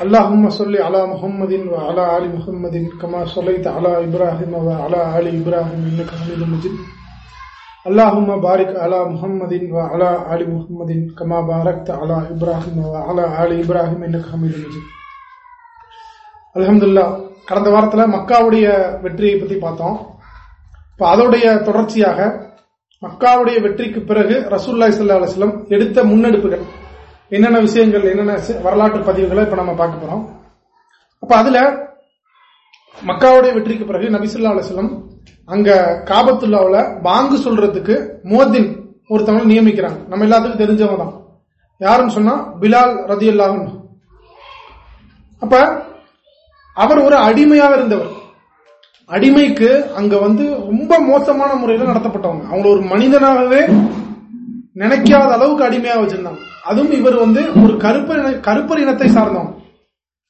اللهم صل على محمد وعلى آل محمد كما صليت على إبراهيم وعلى آل إبراهيم إنك حميد مجيد اللهم بارك على محمد وعلى آل محمد كما باركت على إبراهيم وعلى آل إبراهيم إنك حميد مجيد அல்ஹம்துலில்லாஹ் கடந்த வாரத்துல மக்காவுடைய வெற்றியை பத்தி பார்த்தோம் இப்ப அதோடைய தொடர்ச்சியாக மக்காவுடைய வெற்றிக்கு பிறகு ரசூல்லாய் சல்லா அலுவலம் எடுத்த முன்னெடுப்புகள் என்னென்ன விஷயங்கள் என்னென்ன வரலாற்று பதிவுகளை இப்ப நம்ம பார்க்க போறோம். அப்ப அதுல மக்காவுடைய வெற்றிக்கு பிறகு நபிசுல்லா அலுவலம் அங்க காபத்துல்லாவில் பாங்கு சொல்றதுக்கு மோதின் ஒருத்தவங்க நியமிக்கிறாங்க. நம்ம எல்லாத்துக்கும் தெரிஞ்சவங்க தான். யாருன்னு சொன்னா பிலால் ரதி அப்ப அவர் ஒரு அடிமையாக இருந்தவர். அடிமைக்கு அங்க வந்து ரொம்ப மோசமான முறையில் நடத்தப்பட்டவங்க. அவங்கள ஒரு மனிதனாகவே நினைக்காத அளவுக்கு அடிமையாக வச்சிருந்தாங்க. அதுவும் இவர் வந்து ஒரு கருப்பர் இன- கருப்பர் இனத்தை சார்ந்தவன்.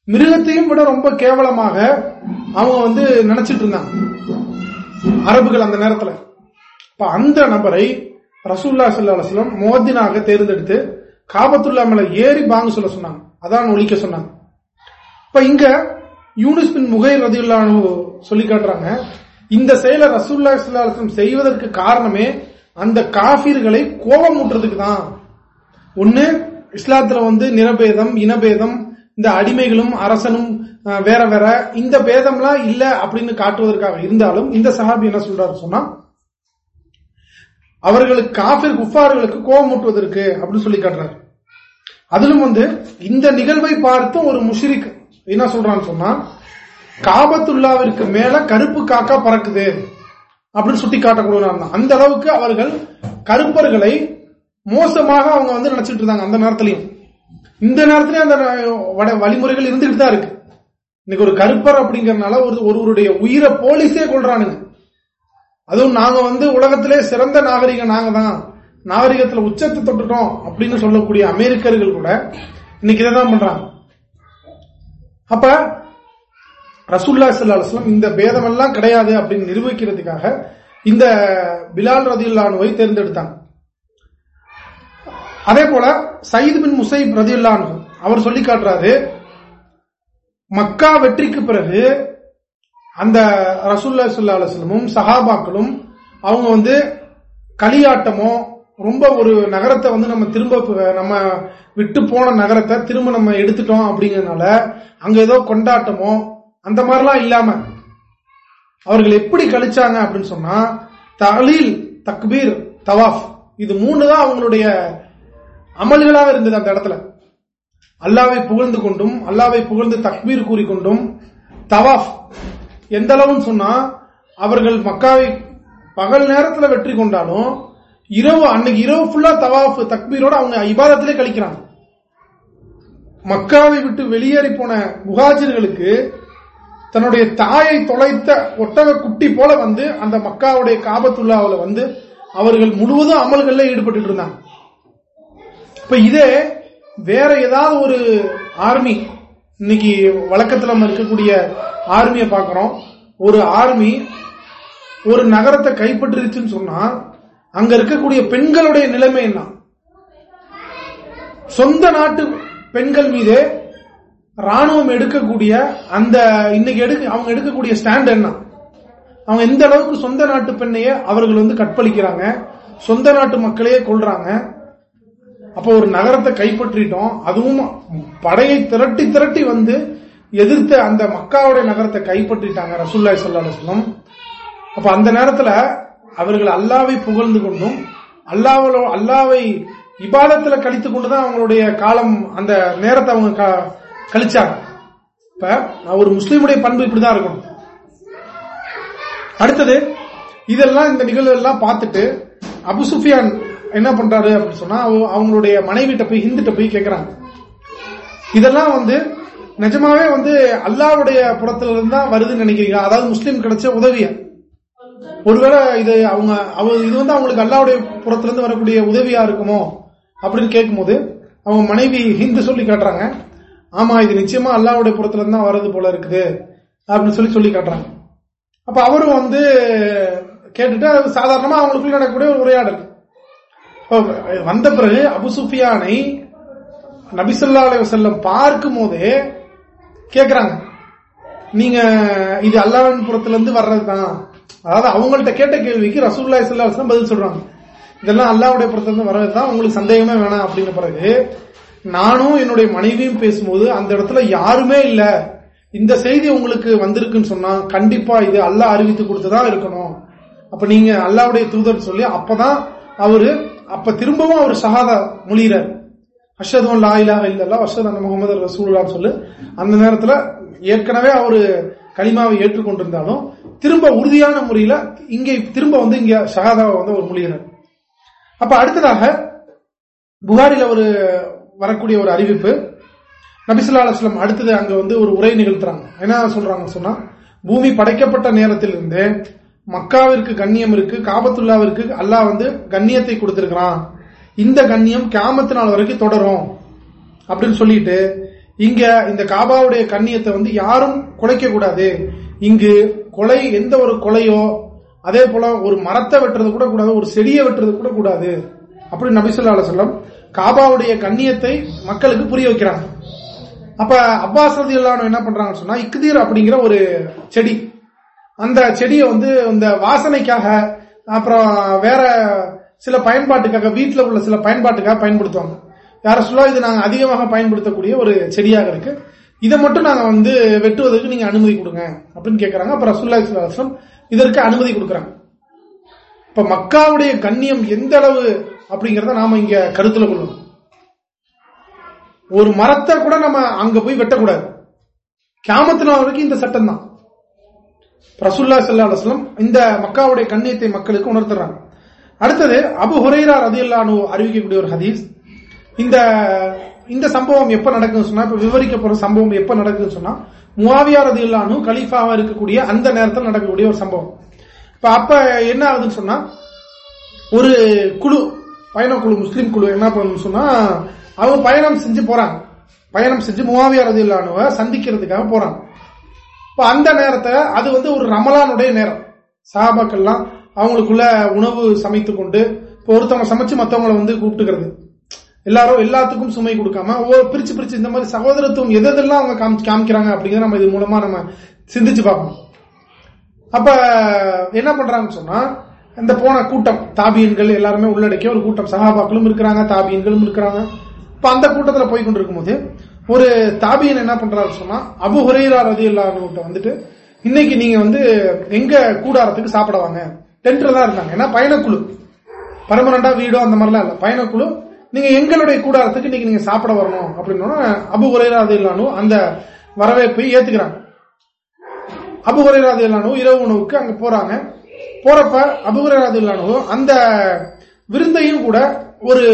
மிருகத்தையும் விட ரொம்ப கேவலமாக அவங்க வந்து நினைச்சிட்டு இருந்தாங்க. அரபுகள் அந்த நேரத்துல. இப்ப அந்த நபரை ரசூல்லா சல்லாஹம் மோதினாக தேர்ந்தெடுத்து காபத்துல்லா மேல ஏறி பாங்க சொல்ல சொன்னாங்க. அதான் ஒழிக்க சொன்னாங்க. இப்ப இங்க யூனிஸ் பின் முகைர் ரதியுல்லானு சொல்லி காட்டுறாங்க இந்த செயலை ரசூல்லா சல்லாஹம் செய்வதற்கு காரணமே அந்த காபீர்களை கோபம் ஊட்டுறதுக்கு தான். ஒன்னு இஸ்லாத்துல வந்து நிறபேதம் இனபேதம் இந்த அடிமைகளும் அரசனும் வேற வேற இந்த பேதம்லாம் இல்ல அப்படின்னு காட்டுவதற்காக இருந்தாலும் இந்த சஹாபி என்ன சொல்றாரு சொன்னா அவர்களுக்கு காஃபிர் குஃபார்களுக்கு கோபமூட்டுவதற்கு அப்படின்னு சொல்லி காட்டுறாரு. அதிலும் வந்து இந்த நிகழ்வை பார்த்து ஒரு முஷிரிக் என்ன சொல்றான்னு சொன்னா காபத்துல்லாவிற்கு மேல கருப்பு காக்கா பறக்குது அப்படின்னு சுட்டி காட்டக்கூடிய அந்த அளவுக்கு அவர்கள் கருப்பர்களை மோசமாக அவங்க வந்து நினைச்சிட்டு இருந்தாங்க அந்த நேரத்திலையும். இந்த நேரத்திலயும் அந்த வட- வழிமுறைகள் இருந்துகிட்டு தான் இருக்கு. இன்னைக்கு ஒரு கருப்பர் அப்படிங்கறதுனால ஒரு ஒருவருடைய உயிரை போலீஸே கொள்றானுங்க அதுவும் நாங்க வந்து உலகத்திலே சிறந்த நாகரிகம் நாங்க தான். நாகரிகத்துல உச்சத்தை தொட்டுட்டோம் அப்படின்னு சொல்லக்கூடிய அமெரிக்கர்கள் கூட இன்னைக்கு இதை தான் பண்றாங்க. அப்ப ரசூல்லா ஸல்லல்லாஹு இந்த பேதமெல்லாம் கிடையாது அப்படின்னு நிரூபிக்கிறதுக்காக இந்த பிலால் ரதியுல்லானுவை தேர்ந்தெடுத்தாங்க. அதே போல சயீத் பின் முசைப் ரதியுல்லானு அவர் சொல்லி காட்டுறாரு மக்கா வெற்றிக்கு பிறகு அந்த ரசூல்லா ஸல்லல்லாஹு சஹாபாக்களும் அவங்க வந்து களியாட்டமோ ரொம்ப ஒரு நகரத்தை வந்து நம்ம திரும்ப நம்ம விட்டு போன நகரத்தை திரும்ப நம்ம எடுத்துட்டோம் அப்படிங்கறதுனால அங்க ஏதோ கொண்டாட்டமோ அந்த மாதிரிலாம் இல்லாம அவர்கள் எப்படி கழிச்சாங்க அப்படின்னு சொன்னா தலீல் தக்பீர் தவாஃப் இது மூணு தான் அவங்களுடைய அமல்களாக இருந்தது அந்த இடத்துல. அல்லாவை புகழ்ந்து கொண்டும் அல்லாவை புகழ்ந்து தக்பீர் கூறிக்கொண்டும் தவாஃப் எந்த அளவுன்னு சொன்னா அவர்கள் மக்காவை பகல் நேரத்துல வெற்றி கொண்டாலும் இரவு அன்னைக்கு இரவு ஃபுல்லா தவாஃப் தக்பீரோட அவங்க இபாதத்திலே கழிக்கிறாங்க. மக்காவை விட்டு வெளியேறி போன முகாஜர்களுக்கு தன்னுடைய தாயை தொலைத்த ஒட்டக குட்டி போல வந்து அந்த மக்காவுடைய காபத்துள்ளாவில் வந்து அவர்கள் முழுவதும் அமல்களில் ஈடுபட்டு இருந்தாங்க. இப்ப இதே வேற ஏதாவது ஒரு ஆர்மி இன்னைக்கு வழக்கத்தில் நம்ம இருக்கக்கூடிய ஆர்மியை பார்க்கிறோம் ஒரு ஆர்மி ஒரு நகரத்தை கைப்பற்றிருச்சுன்னு சொன்னா அங்க இருக்கக்கூடிய பெண்களுடைய நிலைமை என்ன? சொந்த நாட்டு பெண்கள் மீது ராணுவம் எடுக்கக்கூடிய அந்த இன்னைக்கு எடுக்க அவங்க எடுக்கக்கூடிய ஸ்டாண்ட் என்ன? அவங்க எந்த அளவுக்கு சொந்த நாட்டு பெண்ணையே அவர்கள் வந்து கற்பழிக்கிறாங்க சொந்த நாட்டு மக்களையே கொள்றாங்க அப்போ ஒரு நகரத்தை கைப்பற்றிட்டோம். அதுவும் படையை திரட்டி திரட்டி வந்து எதிர்த்து அந்த மக்காவுடைய நகரத்தை கைப்பற்றிட்டாங்க ரசூல்லாய் ஸல்லல்லாஹு அப்ப அந்த நேரத்துல அவர்கள் அல்லாவை புகழ்ந்து கொண்டும் அல்லாவலோ அல்லாவை இபாதத்துல கழித்து கொண்டுதான் அவங்களுடைய காலம் அந்த நேரத்தை அவங்க க- கழிச்சாங்க. இப்ப ஒரு முஸ்லீமுடைய பண்பு இப்படிதான் இருக்கணும். அடுத்தது இதெல்லாம் இந்த நிகழ்வு எல்லாம் பார்த்துட்டு அபுசுஃபியான் என்ன பண்றாரு அப்படின்னு சொன்னா அவங்க- அவங்களுடைய மனைவிட்ட போய் ஹிந்துட்ட போய் கேக்குறாங்க. இதெல்லாம் வந்து நிஜமாவே வந்து அல்லாவுடைய புறத்துல இருந்தா தான் வருதுன்னு நினைக்கிறீங்க அதாவது முஸ்லீம் கிடைச்ச உதவிய. ஒருவேளை இது அவங்க இது வந்து அவங்களுக்கு அல்லாவுடைய புறத்துல இருந்து வரக்கூடிய உதவியா இருக்குமோ? அப்படின்னு கேட்கும்போது அவங்க மனைவி ஹிந்து சொல்லி காட்டுறாங்க. ஆமா இது நிச்சயமா அல்லாவுடைய புறத்துல இருந்து தான் வர்றது போல இருக்குது அப்படின்னு சொல்லி சொல்லி காட்டுறாங்க. அப்ப அவரும் வந்து கேட்டுட்டு சாதாரணமா அவங்களுக்குள்ள நடக்கக்கூடிய ஒரு உரையாடல். வந்த பிறகு அபு சுஃபியானை நபிசல்லா அலி பார்க்கும் போதே கேக்குறாங்க. நீங்க இது அல்லாவின் புறத்துல வர்றதுதான். அதாவது அவங்கள்ட்ட கேட்ட கேள்விக்கு ரசூல்லா சல்லா பதில் சொல்றாங்க. இதெல்லாம் அல்லாவுடைய புறத்திலிருந்து வர்றது வர்றதுதான் உங்களுக்கு சந்தேகமே வேணாம் அப்படிங்கிற பிறகு நானும் என்னுடைய மனைவியும் பேசும்போது அந்த இடத்துல யாருமே இல்ல. இந்த செய்தி உங்களுக்கு வந்திருக்குன்னு சொன்னா கண்டிப்பா இது அல்லாஹ் அறிவித்து கொடுத்துதான் இருக்கணும். அப்ப நீங்க அல்லாவுடைய தூதர் சொல்லி அப்பதான் அவரு அப்ப திரும்பவும் அவர் ஷஹாதா மொழிகிறார் அஷதும் லா இலாக இல்லல்லா அஷத் அந்த முகமது ரசூல்லான்னு சொல்லு. அந்த நேரத்துல ஏற்கனவே அவரு களிமாவை ஏற்றுக்கொண்டிருந்தாலும் திரும்ப உறுதியான முறையில இங்கே திரும்ப வந்து இங்க ஷஹாதாவை வந்து அவர் மொழிகிறார் அப்ப அடுத்ததாக புகாரில ஒரு வரக்கூடிய ஒரு அறிவிப்பு நபிசுல்லா அலுவலம் அடுத்தது அங்க வந்து ஒரு உரை நிகழ்த்துறாங்க. என்ன சொல்றாங்க சொன்னா பூமி படைக்கப்பட்ட நேரத்திலிருந்தே மக்காவிற்கு கண்ணியம் இருக்கு காபத்துல்லாவிற்கு அல்லாஹ் வந்து கண்ணியத்தை கொடுத்திருக்கிறான். இந்த கண்ணியம் கேமத்து நாள் வரைக்கும் தொடரும். அப்படின்னு சொல்லிட்டு இங்க இந்த காபாவுடைய கண்ணியத்தை வந்து யாரும் குலைக்க கூடாது. இங்கு கொலை எந்த ஒரு கொலையோ அதே போல ஒரு மரத்தை வெட்டுறது கூட கூடாது ஒரு செடியை வெட்டுறது கூட கூடாது. அப்படி நபிசுல்லா சொல்லம் காபாவுடைய கண்ணியத்தை மக்களுக்கு புரிய வைக்கிறாங்க. அப்ப அப்பாஸ் ரதி என்ன பண்றாங்கன்னு சொன்னா இக்குதீர் அப்படிங்கிற ஒரு செடி அந்த செடியை வந்து இந்த வாசனைக்காக அப்புறம் வேற சில பயன்பாட்டுக்காக வீட்டில் உள்ள சில பயன்பாட்டுக்காக பயன்படுத்துவாங்க. யார சொல்ல இது நாங்கள் அதிகமாக பயன்படுத்தக்கூடிய ஒரு செடியாக இருக்கு. இதை மட்டும் நாங்கள் வந்து வெட்டுவதற்கு நீங்க அனுமதி கொடுங்க அப்படின்னு கேட்கறாங்க அப்புறம் ரசுல்லா இதற்கு அனுமதி கொடுக்குறாங்க. இப்ப மக்காவுடைய கண்ணியம் எந்த அளவு அப்படிங்கறத நாம இங்க கருத்துல கொள்ளணும். ஒரு மரத்தை கூட நம்ம அங்க போய் வெட்டக்கூடாது. கிராமத்தில் வரைக்கும் இந்த சட்டம் தான். ரசுல்லா சல்லா அலுவலம் இந்த மக்காவுடைய கண்ணியத்தை மக்களுக்கு உணர்த்துறாங்க. அடுத்தது அபு ஹுரைரா ரதியுல்லானு அறிவிக்கக்கூடிய ஒரு ஹதீஸ். இந்த இந்த சம்பவம் எப்ப நடக்குன்னு சொன்னா இப்ப விவரிக்க போற சம்பவம் எப்ப நடக்குதுன்னு சொன்னா முவாவியா ரதியுல்லானு கலீஃபாவா இருக்கக்கூடிய அந்த நேரத்தில் நடக்கக்கூடிய ஒரு சம்பவம். இப்ப அப்ப என்ன ஆகுதுன்னு சொன்னா ஒரு குழு பயணக்குழு குழு முஸ்லீம் குழு என்ன பண்ணணும்னு சொன்னா அவங்க பயணம் செஞ்சு போறாங்க. பயணம் செஞ்சு முவாவியா ரதியல்லானுவ சந்திக்கிறதுக்காக போறாங்க. இப்ப அந்த நேரத்தை அது வந்து ஒரு ரமலானுடைய நேரம். சாபாக்கள்லாம் அவங்களுக்குள்ள உணவு சமைத்து கொண்டு இப்போ ஒருத்தவங்க சமைச்சு மற்றவங்களை வந்து கூப்பிட்டுக்கிறது. எல்லாரும் எல்லாத்துக்கும் சுமை கொடுக்காம பிரிச்சு பிரிச்சு இந்த மாதிரி சகோதரத்துவம் எதெல்லாம் அவங்க காமிக்கிறாங்க அப்படிங்கிறத நம்ம இது மூலமா நம்ம சிந்திச்சு பார்க்கணும் அப்ப என்ன பண்றாங்கன்னு சொன்னா இந்த போன கூட்டம் தாபியன்கள் எல்லாருமே உள்ளடக்கிய ஒரு கூட்டம். சகாபாக்களும் இருக்கிறாங்க தாபியன்களும் இருக்கிறாங்க. இப்ப அந்த கூட்டத்துல போய் கொண்டிருக்கும் போது ஒரு தாபியன் என்ன பண்றாரு சொன்னா அபு ஹுரேரா ரதி இல்லாதவங்கிட்ட வந்துட்டு இன்னைக்கு நீங்க வந்து எங்க கூடாரத்துக்கு சாப்பிடுவாங்க டென்ட்ல தான் இருந்தாங்க. ஏன்னா பயணக்குழு. பர்மனண்டா வீடோ அந்த மாதிரிலாம் இல்ல. பயணக்குழு. நீங்க எங்களுடைய கூடாரத்துக்கு இன்னைக்கு நீங்க சாப்பிட வரணும். அப்படின்னு அபு ஹுரைரா இல்லானு அந்த வரவேற்பை ஏத்துக்கிறாங்க. அபு ஹுரைரா இல்லானு இரவு உணவுக்கு அங்க போறாங்க. போறப்ப அபு ஹுரைரா இல்லானு அந்த விருந்தையும் கூட ஒரு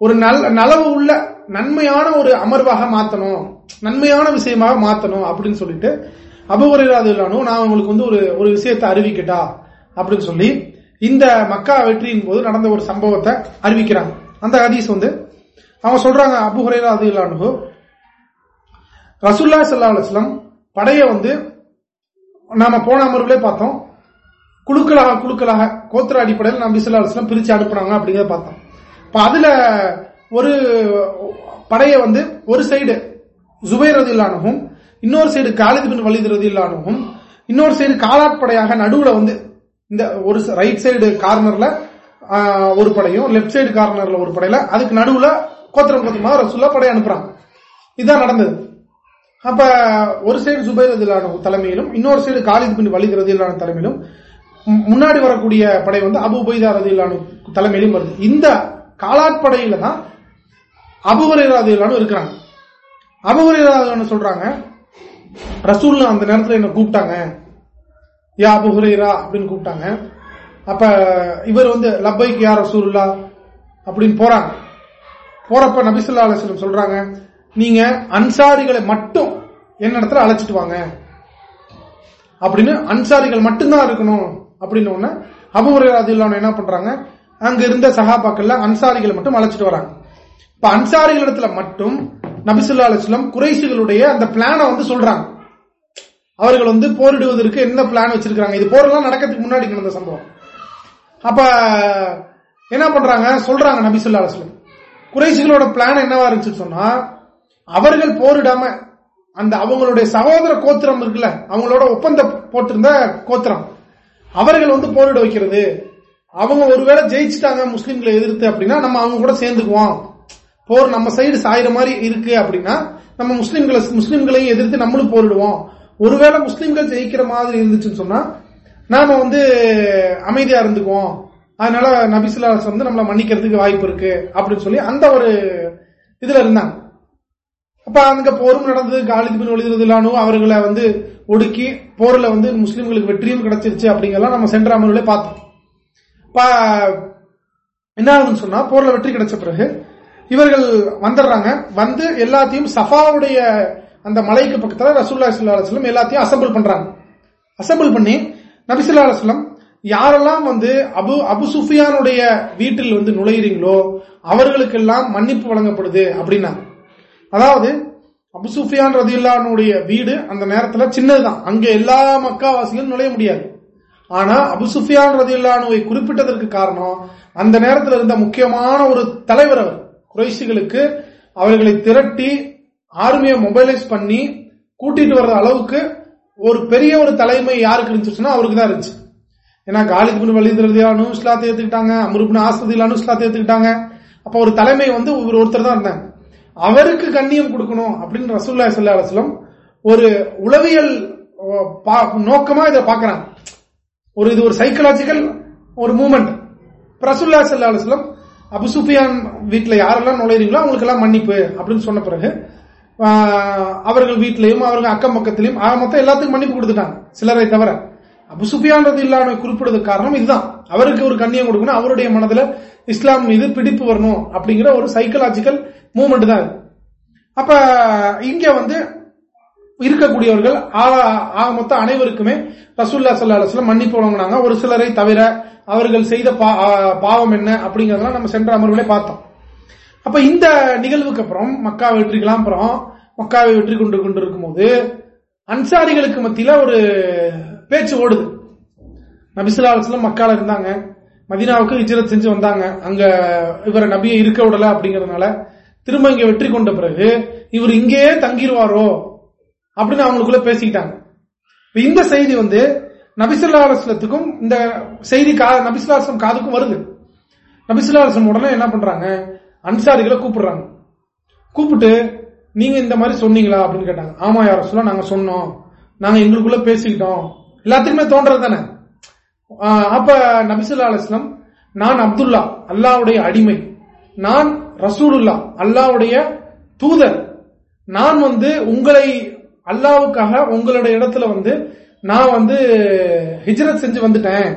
ஒரு நலவு உள்ள நன்மையான ஒரு அமர்வாக மாத்தணும். நன்மையான விஷயமாக மாத்தணும் அப்படின்னு சொல்லிட்டு அபுகுரையாது இல்லானும் நான் உங்களுக்கு வந்து ஒரு ஒரு விஷயத்தை அறிவிக்கட்டா? அப்படின்னு சொல்லி இந்த மக்கா வெற்றியின் போது நடந்த ஒரு சம்பவத்தை அறிவிக்கிறாங்க. அந்த ஹதீஸ் வந்து அவங்க சொல்றாங்க அபுஹுரையாது இல்லானு ரசுல்லா சல்லா அலுவலம் படைய வந்து நாம போன அமர்வுலே பார்த்தோம். குழுக்களாக குழுக்களாக கோத்திர அடிப்படையில் நம்ம பிசுல்லா அலுவலம் பிரிச்சு அனுப்புனாங்க அப்படிங்கிறத பார்த்தோம். இப்ப அதுல ஒரு படையை வந்து ஒரு சைடு ஜுபைர் ரதில்லானவும் இன்னொரு சைடு காலித் பின் வலிது ரதில்லானவும் இன்னொரு சைடு காலாட்படையாக நடுவுல வந்து இந்த ஒரு ரைட் சைடு கார்னர்ல ஒரு படையும் லெப்ட் சைடு கார்னர்ல ஒரு படையில அதுக்கு நடுவுல கோத்திரம் கோத்திரமா ரசுல்லா படை அனுப்புறாங்க. இதுதான் நடந்தது. அப்ப ஒரு சைடு ஜுபைர் ரதில்லானு தலைமையிலும் இன்னொரு சைடு காலித் பின் வலிது ரதில்லான தலைமையிலும் முன்னாடி வரக்கூடிய படை வந்து அபு உபைதா ரதில்லானு தலைமையிலும் வருது. இந்த காலாட்படையில தான் அபுகுரைராதிகளான இருக்கிறாங்க. அபுகுரைராதிகளான சொல்றாங்க ரசூல் அந்த நேரத்தில் என்ன கூப்பிட்டாங்க? யா அபுஹுரேரா அப்படின்னு கூப்பிட்டாங்க. அப்ப இவர் வந்து லப்பைக்கு யார் ரசூல்லா அப்படின்னு போறாங்க. போறப்ப நபிசுல்லா அலிஸ்லம் சொல்றாங்க நீங்க அன்சாரிகளை மட்டும் என்ன இடத்துல அழைச்சிட்டு வாங்க. அப்படின்னு அன்சாரிகள் மட்டும்தான் இருக்கணும் அப்படின்னு ஒன்னு அபுரேராதில்லான என்ன பண்றாங்க? அங்க இருந்த சகாபாக்கள்ல அன்சாரிகளை மட்டும் அழைச்சிட்டு வராங்க. இப்ப அன்சாரிகள் இடத்துல மட்டும் நபிசுல்லா அலிஸ்லாம் குறைசிகளுடைய அந்த பிளான வந்து சொல்றாங்க. அவர்கள் வந்து போரிடுவதற்கு என்ன பிளான் வச்சிருக்காங்க இது போரெல்லாம் நடக்கிறதுக்கு முன்னாடி நடந்த சம்பவம். அப்ப என்ன பண்றாங்க? சொல்றாங்க நபிசுல்லா அலிஸ்லாம் குறைசிகளோட பிளான் என்னவா இருந்துச்சு சொன்னா அவர்கள் போரிடாம அந்த அவங்களுடைய சகோதர கோத்திரம் இருக்குல்ல அவங்களோட ஒப்பந்த போட்டிருந்த கோத்திரம் அவர்கள் வந்து போரிட வைக்கிறது. அவங்க ஒருவேளை ஜெயிச்சுட்டாங்க முஸ்லிம்களை எதிர்த்து அப்படின்னா நம்ம அவங்க கூட சேர்ந்துக்குவோம். போர் நம்ம சைடு சாயிற மாதிரி இருக்கு அப்படின்னா நம்ம முஸ்லிம்களை முஸ்லிம்களையும் எதிர்த்து நம்மளும் போரிடுவோம். ஒருவேளை முஸ்லிம்கள் ஜெயிக்கிற மாதிரி இருந்துச்சுன்னு சொன்னா நாம வந்து அமைதியா இருந்துக்குவோம். அதனால நபிசுல்லாஸ் வந்து நம்மளை மன்னிக்கிறதுக்கு வாய்ப்பு இருக்கு அப்படின்னு சொல்லி அந்த ஒரு இதுல இருந்தாங்க. அப்ப அங்க போரும் நடந்தது காலித் பின் ஒளிதிலானு அவர்களை வந்து ஒடுக்கி போர்ல வந்து முஸ்லிம்களுக்கு வெற்றியும் கிடைச்சிருச்சு அப்படிங்கலாம் நம்ம சென்ற அமர்வுல பார்த்தோம். என்ன ஆகுதுன்னு சொன்னா போர்ல வெற்றி கிடைச்ச பிறகு இவர்கள் வந்துடுறாங்க. வந்து எல்லாத்தையும் சஃபாவுடைய அந்த மலைக்கு பக்கத்துல ரசூல்லா அலுவலம் எல்லாத்தையும் அசம்பிள் பண்றாங்க. அசம்பிள் பண்ணி நபிசுல்லா அலுவலம் யாரெல்லாம் வந்து அபு அபு சுஃபியானுடைய வீட்டில் வந்து நுழையிறீங்களோ அவர்களுக்கெல்லாம் மன்னிப்பு வழங்கப்படுது அப்படின்னா அதாவது அபு சுஃபியான் ரதியுல்லானுடைய வீடு அந்த நேரத்துல சின்னதுதான். அங்க எல்லா மக்காவாசிகளும் நுழைய முடியாது. ஆனா அபு சுஃபியான் ரதியுல்லானுவை குறிப்பிட்டதற்கு காரணம் அந்த நேரத்தில் இருந்த முக்கியமான ஒரு தலைவர் அவர் குறைசிகளுக்கு அவர்களை திரட்டி ஆர்மியை மொபைலைஸ் பண்ணி கூட்டிட்டு வர்ற அளவுக்கு ஒரு பெரிய ஒரு தலைமை யாருக்கு இருந்துச்சுன்னா அவருக்கு தான் இருந்துச்சு. ஏன்னா காலித் பின் வலித் ரதியானு இஸ்லாத்தை ஏத்துக்கிட்டாங்க அமருபின் ஆஸ்திலானு இஸ்லாத்தை ஏத்துக்கிட்டாங்க. அப்ப ஒரு தலைமை வந்து ஒருத்தர் தான் இருந்தாங்க. அவருக்கு கண்ணியம் கொடுக்கணும் அப்படின்னு ரசூல்லா சல்லா அலுவலம் ஒரு உளவியல் நோக்கமா இதை பாக்குறாங்க ஒரு இது ஒரு சைக்கலாஜிக்கல் ஒரு மூமெண்ட் பிரசுல்லா சல்லா அலுவலம் அபுசுஃபியான் வீட்டில் யாரெல்லாம் நுழையிறீங்களோ அவங்களுக்கு எல்லாம் மன்னிப்பு அப்படின்னு சொன்ன பிறகு அவர்கள் வீட்டிலையும் அவர்கள் அக்கம் பக்கத்திலையும் ஆக மொத்தம் எல்லாத்துக்கும் மன்னிப்பு கொடுத்துட்டாங்க. சிலரை தவிர அபுசுபியான்றது இல்லாம குறிப்பிடுறது காரணம் இதுதான். அவருக்கு ஒரு கண்ணியம் கொடுக்கணும் அவருடைய மனதில் இஸ்லாம் மீது பிடிப்பு வரணும் அப்படிங்கிற ஒரு சைக்கலாஜிக்கல் மூமெண்ட் தான் அப்ப இங்க வந்து இருக்கக்கூடியவர்கள் ஆக மொத்தம் அனைவருக்குமே ரசூல்லா சல்லா அலுவலம் மன்னிப்பு வழங்கினாங்க. ஒரு சிலரை தவிர அவர்கள் செய்த பாவம் என்ன அப்படிங்கறதெல்லாம் நம்ம சென்ற அமர்வுகளே பார்த்தோம். அப்ப இந்த நிகழ்வுக்கு அப்புறம் மக்கா வெற்றிக்கலாம் அப்புறம் மக்காவை வெற்றி கொண்டு கொண்டிருக்கும் போது அன்சாரிகளுக்கு மத்தியில ஒரு பேச்சு ஓடுது. நபிசுல்லா அலுவலம் மக்கால இருந்தாங்க. மதினாவுக்கு இஜரத் செஞ்சு வந்தாங்க. அங்க இவரை நபியை இருக்க விடல அப்படிங்கறதுனால திரும்ப இங்க வெற்றி கொண்ட பிறகு இவர் இங்கேயே தங்கிடுவாரோ அப்படின்னு அவங்களுக்குள்ள பேசிக்கிட்டாங்க. இந்த செய்தி வந்து நபிசுல்லா இந்த செய்தி நபிசுல்லாசம் காதுக்கும் வருது. நபிசுல்லாசம் உடனே என்ன பண்றாங்க? அன்சாரிகளை கூப்பிடுறாங்க. கூப்பிட்டு நீங்க இந்த மாதிரி சொன்னீங்களா? அப்படின்னு கேட்டாங்க. ஆமா யார சொல்ல நாங்க சொன்னோம். நாங்க எங்களுக்குள்ள பேசிக்கிட்டோம். எல்லாத்துக்குமே தோன்றது தானே? அப்ப நபிசுல்லா அலுவலம் நான் அப்துல்லா அல்லாவுடைய அடிமை. நான் ரசூலுல்லா அல்லாவுடைய தூதர். நான் வந்து உங்களை அல்லாவுக்காக உங்களோட இடத்துல வந்து நான் வந்து ஹிஜரத் செஞ்சு வந்துட்டேன்.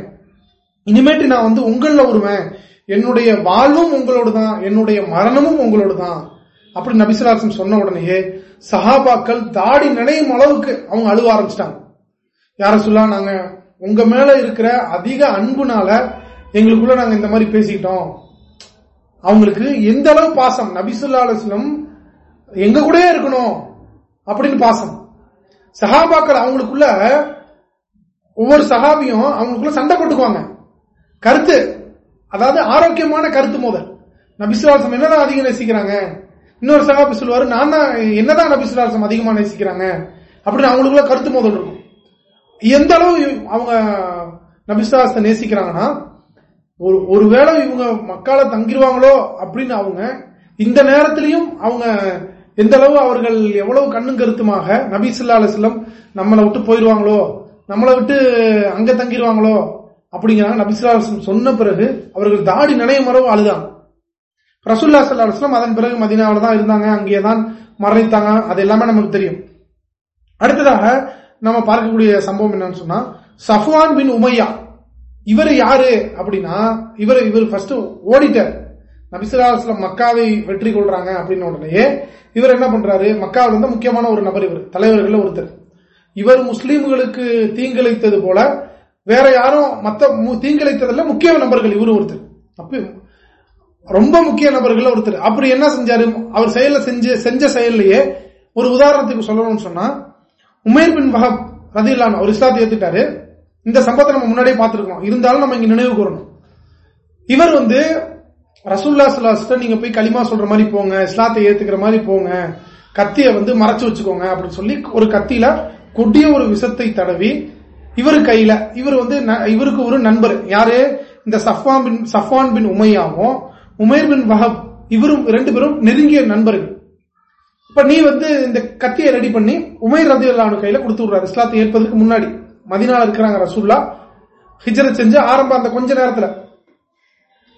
இனிமேட்டு நான் வந்து உங்கள வருவேன் என்னுடைய வாழ்வும் உங்களோடு தான் என்னுடைய மரணமும் உங்களோடு தான் அப்படி நபிசுலாசம் சொன்ன உடனேயே சஹாபாக்கள் தாடி நினையும் அளவுக்கு அவங்க அழுவ ஆரம்பிச்சிட்டாங்க. யார சொல்லா நாங்க உங்க மேல இருக்கிற அதிக அன்புனால எங்களுக்குள்ள நாங்க இந்த மாதிரி பேசிக்கிட்டோம். அவங்களுக்கு எந்த அளவு பாசம்? நபிசுல்லா அலுவலம் எங்க கூட இருக்கணும் அப்படின்னு பாசம். சஹாபாக்கள் அவங்களுக்குள்ள ஒவ்வொரு சஹாபியும் அவங்களுக்குள்ள சண்டை போட்டுக்குவாங்க. கருத்து அதாவது ஆரோக்கியமான கருத்து மோதல். நபிசுலாசம் என்னதான் அதிகம் நேசிக்கிறாங்க? இன்னொரு சகாபி சொல்லுவாரு நான் தான் என்னதான் நபிசுலாசம் அதிகமா நேசிக்கிறாங்க? அப்படின்னு அவங்களுக்குள்ள கருத்து மோதல் இருக்கும். எந்த அளவு அவங்க நபிசுலாசத்தை நேசிக்கிறாங்கன்னா ஒரு ஒருவேளை இவங்க மக்களை தங்கிடுவாங்களோ அப்படின்னு அவங்க இந்த நேரத்திலையும் அவங்க எந்த அளவு அவர்கள் எவ்வளவு கண்ணும் கருத்துமாக நபி சொல்லா அலுவலம் நம்மளை விட்டு போயிருவாங்களோ நம்மளை விட்டு அங்க தங்கிடுவாங்களோ அப்படிங்கிறாங்க நபிசுல்லா அலுவலம் சொன்ன பிறகு அவர்கள் தாடி நினைவு மரவு அழுதாங்க ரசுல்லா சல்லா அலுவலம் அதன் பிறகு மதினாவில் தான் இருந்தாங்க அங்கேயே தான் மரணித்தாங்க அது எல்லாமே நமக்கு தெரியும். அடுத்ததாக நம்ம பார்க்கக்கூடிய சம்பவம் என்னன்னு சொன்னா சஃப்வான் பின் உமையா இவர் யாரு அப்படின்னா இவர் இவர் ஃபர்ஸ்ட் ஓடிட்டார். நபிசுல்லாஸ்லம் மக்காவை வெற்றி கொள்றாங்க அப்படின்ன உடனேயே இவர் என்ன பண்றாரு? மக்காவில் வந்து முக்கியமான ஒரு நபர் இவர் தலைவர்கள் ஒருத்தர். இவர் முஸ்லீம்களுக்கு தீங்கிழைத்தது போல வேற யாரும் மத்த தீங்கிழைத்ததுல முக்கிய நபர்கள் இவரு ஒருத்தர். அப்ப ரொம்ப முக்கிய நபர்கள் ஒருத்தர். அப்படி என்ன செஞ்சாரு? அவர் செயல செஞ்ச செஞ்ச செயல்லையே ஒரு உதாரணத்துக்கு சொல்லணும்னு சொன்னா உமேர் பின் வஹப் ரதில்லான் அவர் இஸ்லாத்தை ஏத்துட்டாரு இந்த சம்பவத்தை நம்ம முன்னாடியே பார்த்துருக்கோம் இருந்தாலும் நம்ம இங்க நினைவு கூறணும் இவர் வந்து ரசூல்லா சலாஸ்ட நீங்க போய் களிமா சொல்ற மாதிரி போங்க இஸ்லாத்தை ஏத்துக்கிற மாதிரி போங்க கத்திய வந்து மறைச்சு வச்சுக்கோங்க அப்படின்னு சொல்லி ஒரு கத்தியில கொடிய ஒரு விஷத்தை தடவி இவர் கையில இவர் வந்து இவருக்கு ஒரு நண்பர் யாரு? இந்த சஃபான் பின் சஃபான் பின் உமையாவும் உமேர் பின் வஹப் இவரும் ரெண்டு பேரும் நெருங்கிய நண்பர்கள். இப்ப நீ வந்து இந்த கத்தியை ரெடி பண்ணி உமைர் ரதி அல்லானு கையில கொடுத்து விடுறாரு இஸ்லாத்தை ஏற்பதற்கு முன்னாடி. மதினால இருக்கிறாங்க ரசூல்லா ஹிஜரத் செஞ்சு ஆரம்ப அந்த கொஞ்ச நேரத்துல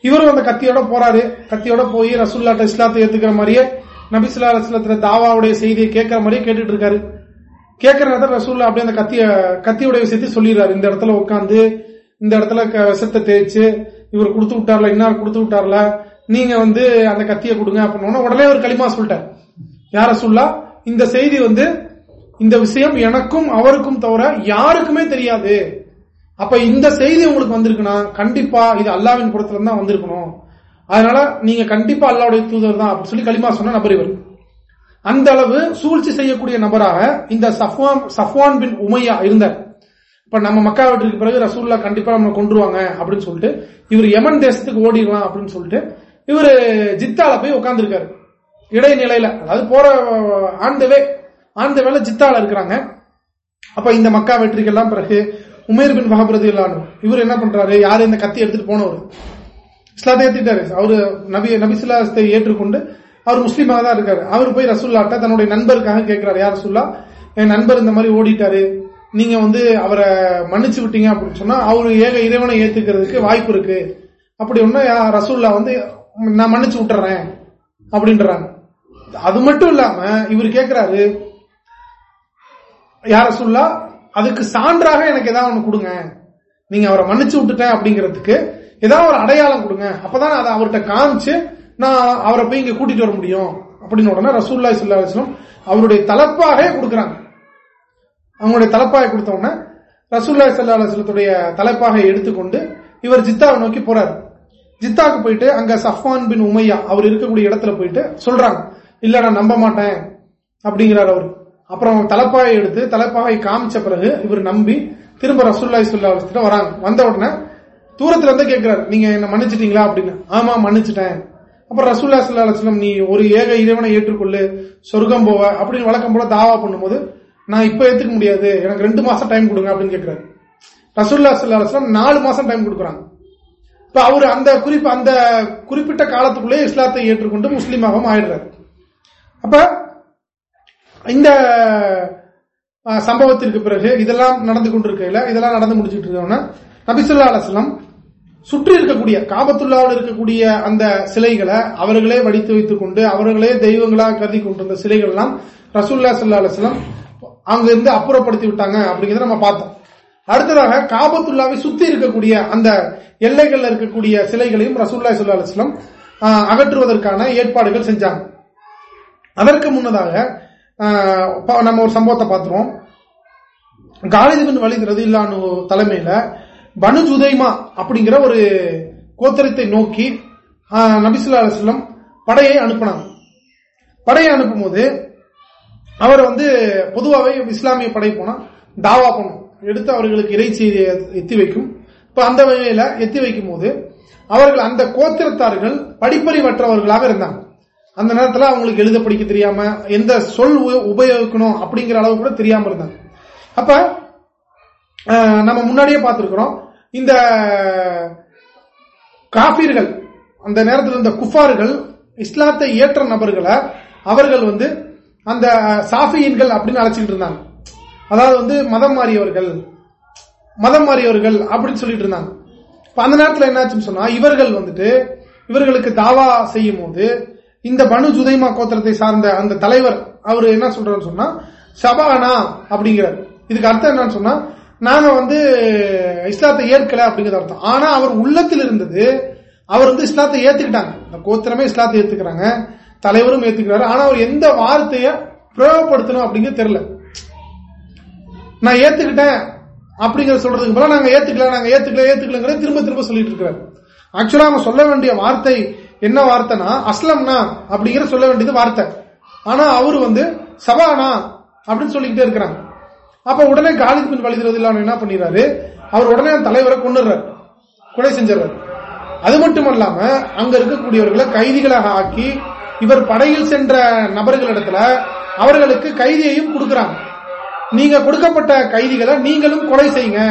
இவரும் அந்த கத்தியோட போறாரு. கத்தியோட போய் ரசூல்லாட்ட இஸ்லாத்தை ஏத்துக்கிற மாதிரியே நபிசுல்லா அலுவலத்துல தாவாவுடைய செய்தியை கேட்கிற மாதிரியே கேட்டுட்டு இருக்காரு. கேட்கிற நேரத்தில் ரசூல்லா அப்படியே அந்த கத்திய கத்தியுடைய விஷயத்தையும் சொல்லிடுறாரு. இந்த இடத்துல உட்காந்து இந்த இடத்துல விஷத்தை தேய்ச்சு இவர் கொடுத்து விட்டார்ல இன்னார் கொடுத்து விட்டார்ல நீங்க வந்து அந்த கத்தியை கொடுங்க அப்படின்னு உடனே ஒரு களிமா சொல்லிட்டார். யார சொல்லா இந்த செய்தி வந்து இந்த விஷயம் எனக்கும் அவருக்கும் தவிர யாருக்குமே தெரியாது. அப்ப இந்த செய்தி உங்களுக்கு வந்திருக்குன்னா கண்டிப்பா இது அல்லாவின் புறத்துல தான் வந்திருக்கணும். அதனால நீங்க கண்டிப்பா அல்லாவுடைய தூதர் தான் அப்படின்னு சொல்லி களிமா சொன்ன நபர் இவர். அந்த அளவு சூழ்ச்சி செய்யக்கூடிய நபராக இந்த சஃப்வான் சஃப்வான் பின் உமையா இருந்தார். இப்ப நம்ம மக்கா வீட்டுக்கு பிறகு ரசூல்லா கண்டிப்பா நம்ம கொண்டுருவாங்க அப்படின்னு சொல்லிட்டு இவர் யமன் தேசத்துக்கு ஓடிடலாம் அப்படின்னு சொல்லிட்டு இவர் ஜித்தால போய் உட்காந்துருக்காரு இடைநிலையில அதாவது போற ஆண்டவே ஆண்டவேல ஜித்தால இருக்கிறாங்க. அப்ப இந்த மக்கா வெற்றிக்கெல்லாம் பிறகு உமேர் பின் வஹபிரதி இல்லானு இவர் என்ன பண்றாரு? யாரு இந்த கத்தி எடுத்துட்டு போனவர்? இஸ்லாத்தை ஏத்திட்டாரு. அவரு நபி நபிசுல்லாத்தை ஏற்றுக்கொண்டு அவர் முஸ்லீமாக தான் இருக்காரு. அவர் போய் ரசுல்லாட்ட தன்னுடைய நண்பருக்காக கேட்கிறாரு யார் ரசுல்லா என் நண்பர் இந்த மாதிரி ஓடிட்டாரு. நீங்க வந்து அவரை மன்னிச்சு விட்டீங்க அப்படின்னு சொன்னா அவரு ஏக இறைவனை ஏத்துக்கிறதுக்கு வாய்ப்பு இருக்கு. அப்படி ஒண்ணு ரசூல்லா வந்து நான் மன்னிச்சு விட்டுறேன் அப்படின்றாங்க. அது மட்டும் இல்லாம இவர் கேட்கிறாரு யார் ரசூல்லா அதுக்கு சான்றாக எனக்கு ஏதாவது ஒண்ணு கொடுங்க. நீங்க அவரை மன்னிச்சு விட்டுட்டேன் அப்படிங்கிறதுக்கு ஏதாவது ஒரு அடையாளம் கொடுங்க. அப்பதான் அதை அவர்கிட்ட காமிச்சு நான் அவரை போய் இங்க கூட்டிட்டு வர முடியும். அப்படின்னு உடனே ரசூல்லா சுல்லா அவருடைய தலப்பாகவே கொடுக்குறாங்க. அவங்களுடைய தலப்பாக கொடுத்த உடனே ரசூல்லா சல்லா அலுவலத்துடைய தலைப்பாக எடுத்துக்கொண்டு இவர் ஜித்தாவை நோக்கி போறாரு. ஜித்தாக்கு போயிட்டு அங்க சஃபான் பின் உமையா அவர் இருக்கக்கூடிய இடத்துல போயிட்டு சொல்றாங்க இல்ல நான் நம்ப மாட்டேன் அப்படிங்கிறார் அவர். அப்புறம் தலைப்பாகை எடுத்து தலைப்பாகை காமிச்ச பிறகு இவர் நம்பி திரும்ப ரசூல்லாய் சொல்லா வராங்க. வந்த உடனே தூரத்துல இருந்தே கேட்கிறாரு நீங்க என்ன மன்னிச்சிட்டீங்களா? அப்படின்னு. ஆமா மன்னிச்சிட்டேன். அப்புறம் ரசூல்லா சல்லா அலுவலம் நீ ஒரு ஏக இறைவனை ஏற்றுக்கொள்ளு சொர்க்கம் போவ அப்படின்னு வழக்கம் போல தாவா பண்ணும்போது நான் இப்ப ஏத்துக்க முடியாது எனக்கு ரெண்டு மாசம் டைம் கொடுங்க அப்படின்னு கேட்கிறாரு ரசூல்லா சல்லா அலுவலம் நாலு மாசம் டைம் கொடுக்குறாங்க. இப்ப அவர் அந்த குறிப்பு அந்த குறிப்பிட்ட காலத்துக்குள்ளே இஸ்லாத்தை ஏற்றுக்கொண்டு முஸ்லீமாகவும் ஆயிடுறாரு. அப்ப இந்த சம்பவத்திற்கு பிறகு இதெல்லாம் நடந்து கொண்டிருக்கையில இதெல்லாம் நடந்து முடிச்சுட்டு இருக்கோம்னா நபிசுல்லா அலுவலம் சுற்றி இருக்கக்கூடிய காபத்துள்ளாவில் இருக்கக்கூடிய அந்த சிலைகளை அவர்களே வடித்து வைத்துக் கொண்டு அவர்களே தெய்வங்களாக கருதி கொண்டிருந்த சிலைகள் எல்லாம் ரசூல்லா சல்லா அலுவலம் அங்க இருந்து அப்புறப்படுத்தி விட்டாங்க அப்படிங்கிறத நம்ம பார்த்தோம். அடுத்ததாக காபத்துள்ளாவை சுத்தி இருக்கக்கூடிய அந்த எல்லைகள்ல இருக்கக்கூடிய சிலைகளையும் ரசூல்லா சல்லா அலுவலம் அகற்றுவதற்கான ஏற்பாடுகள் செஞ்சாங்க. அதற்கு முன்னதாக நம்ம ஒரு சம்பவத்தை பார்த்துருவோம். காலிதிபின் வலித் ரதில்லானு தலைமையில பனு ஜுதைமா அப்படிங்கிற ஒரு கோத்திரத்தை நோக்கி நபிசுல்லா அலுவலம் படையை அனுப்பினாங்க. படையை அனுப்பும் போது அவர் வந்து பொதுவாகவே இஸ்லாமிய படை போனா தாவா பண்ணும் எடுத்து அவர்களுக்கு இறைச்சியை எத்தி வைக்கும். இப்ப அந்த வகையில எத்தி வைக்கும் போது அவர்கள் அந்த கோத்திரத்தார்கள் படிப்பறிவற்றவர்களாக இருந்தாங்க. அந்த நேரத்தில் அவங்களுக்கு எழுத படிக்க தெரியாம எந்த சொல் உபயோகிக்கணும் அப்படிங்கிற அளவு கூட தெரியாம இருந்தாங்க. அப்ப நம்ம முன்னாடியே பார்த்திருக்கிறோம். இந்த காபீர்கள் அந்த நேரத்தில் இருந்த குஃபார்கள் இஸ்லாத்தை ஏற்ற நபர்களை அவர்கள் வந்து அந்த சாஃபியன்கள் அப்படின்னு அழைச்சிட்டு இருந்தாங்க. அதாவது வந்து மதம் மாறியவர்கள் மதம் மாறியவர்கள் அப்படின்னு சொல்லிட்டு இருந்தாங்க. அந்த நேரத்தில் என்னாச்சுன்னு சொன்னா இவர்கள் வந்துட்டு இவர்களுக்கு தாவா செய்யும் போது இந்த பனு ஜுதைமா கோத்திரத்தை சார்ந்த அந்த தலைவர் அவர் என்ன சொல்றாரு சொன்னா சபானா அப்படிங்கிறார். இதுக்கு அர்த்தம் என்னன்னு சொன்னா நாங்க வந்து இஸ்லாத்தை ஏற்கல அப்படிங்கிறது அர்த்தம். ஆனா அவர் உள்ளத்தில் இருந்தது அவர் வந்து இஸ்லாத்தை ஏத்துக்கிட்டாங்க. இந்த கோத்திரமே இஸ்லாத்தை ஏத்துக்கிறாங்க தலைவரும் ஏத்துக்கிறாரு. ஆனா அவர் எந்த வார்த்தைய பிரயோகப்படுத்தணும் அப்படிங்கிறது தெரியல. நான் ஏத்துக்கிட்டேன் அப்படிங்கிற சொல்றதுக்கு பதிலா நாங்க ஏத்துக்கல நாங்க ஏத்துக்கல ஏத்துக்கலங்கிறத திரும்ப திரும்ப சொல்லிட்டு இருக்கிறார். ஆக்சுவலா அவங்க சொல்ல வேண்டிய வார்த்தை என்ன வார்த்தைனா அஸ்லம்னா அப்படிங்கிற சொல்ல வேண்டியது வார்த்தை. ஆனா அவர் வந்து சபானா அப்படின்னு சொல்லிக்கிட்டே இருக்கிறாங்க. அப்ப உடனே காலித் பின் வலிதுறது இல்லாம என்ன பண்ணிடுறாரு? அவர் உடனே அந்த தலைவரை கொண்டுடுறாரு கொலை செஞ்சிடறாரு. அது மட்டுமல்லாம அங்க இருக்கக்கூடியவர்களை கைதிகளாக ஆக்கி இவர் படையில் சென்ற நபர்களிடத்துல அவர்களுக்கு கைதியையும் கொடுக்கிறாங்க. நீங்க கொடுக்கப்பட்ட கைதிகளை நீங்களும் கொலை செய்யுங்க.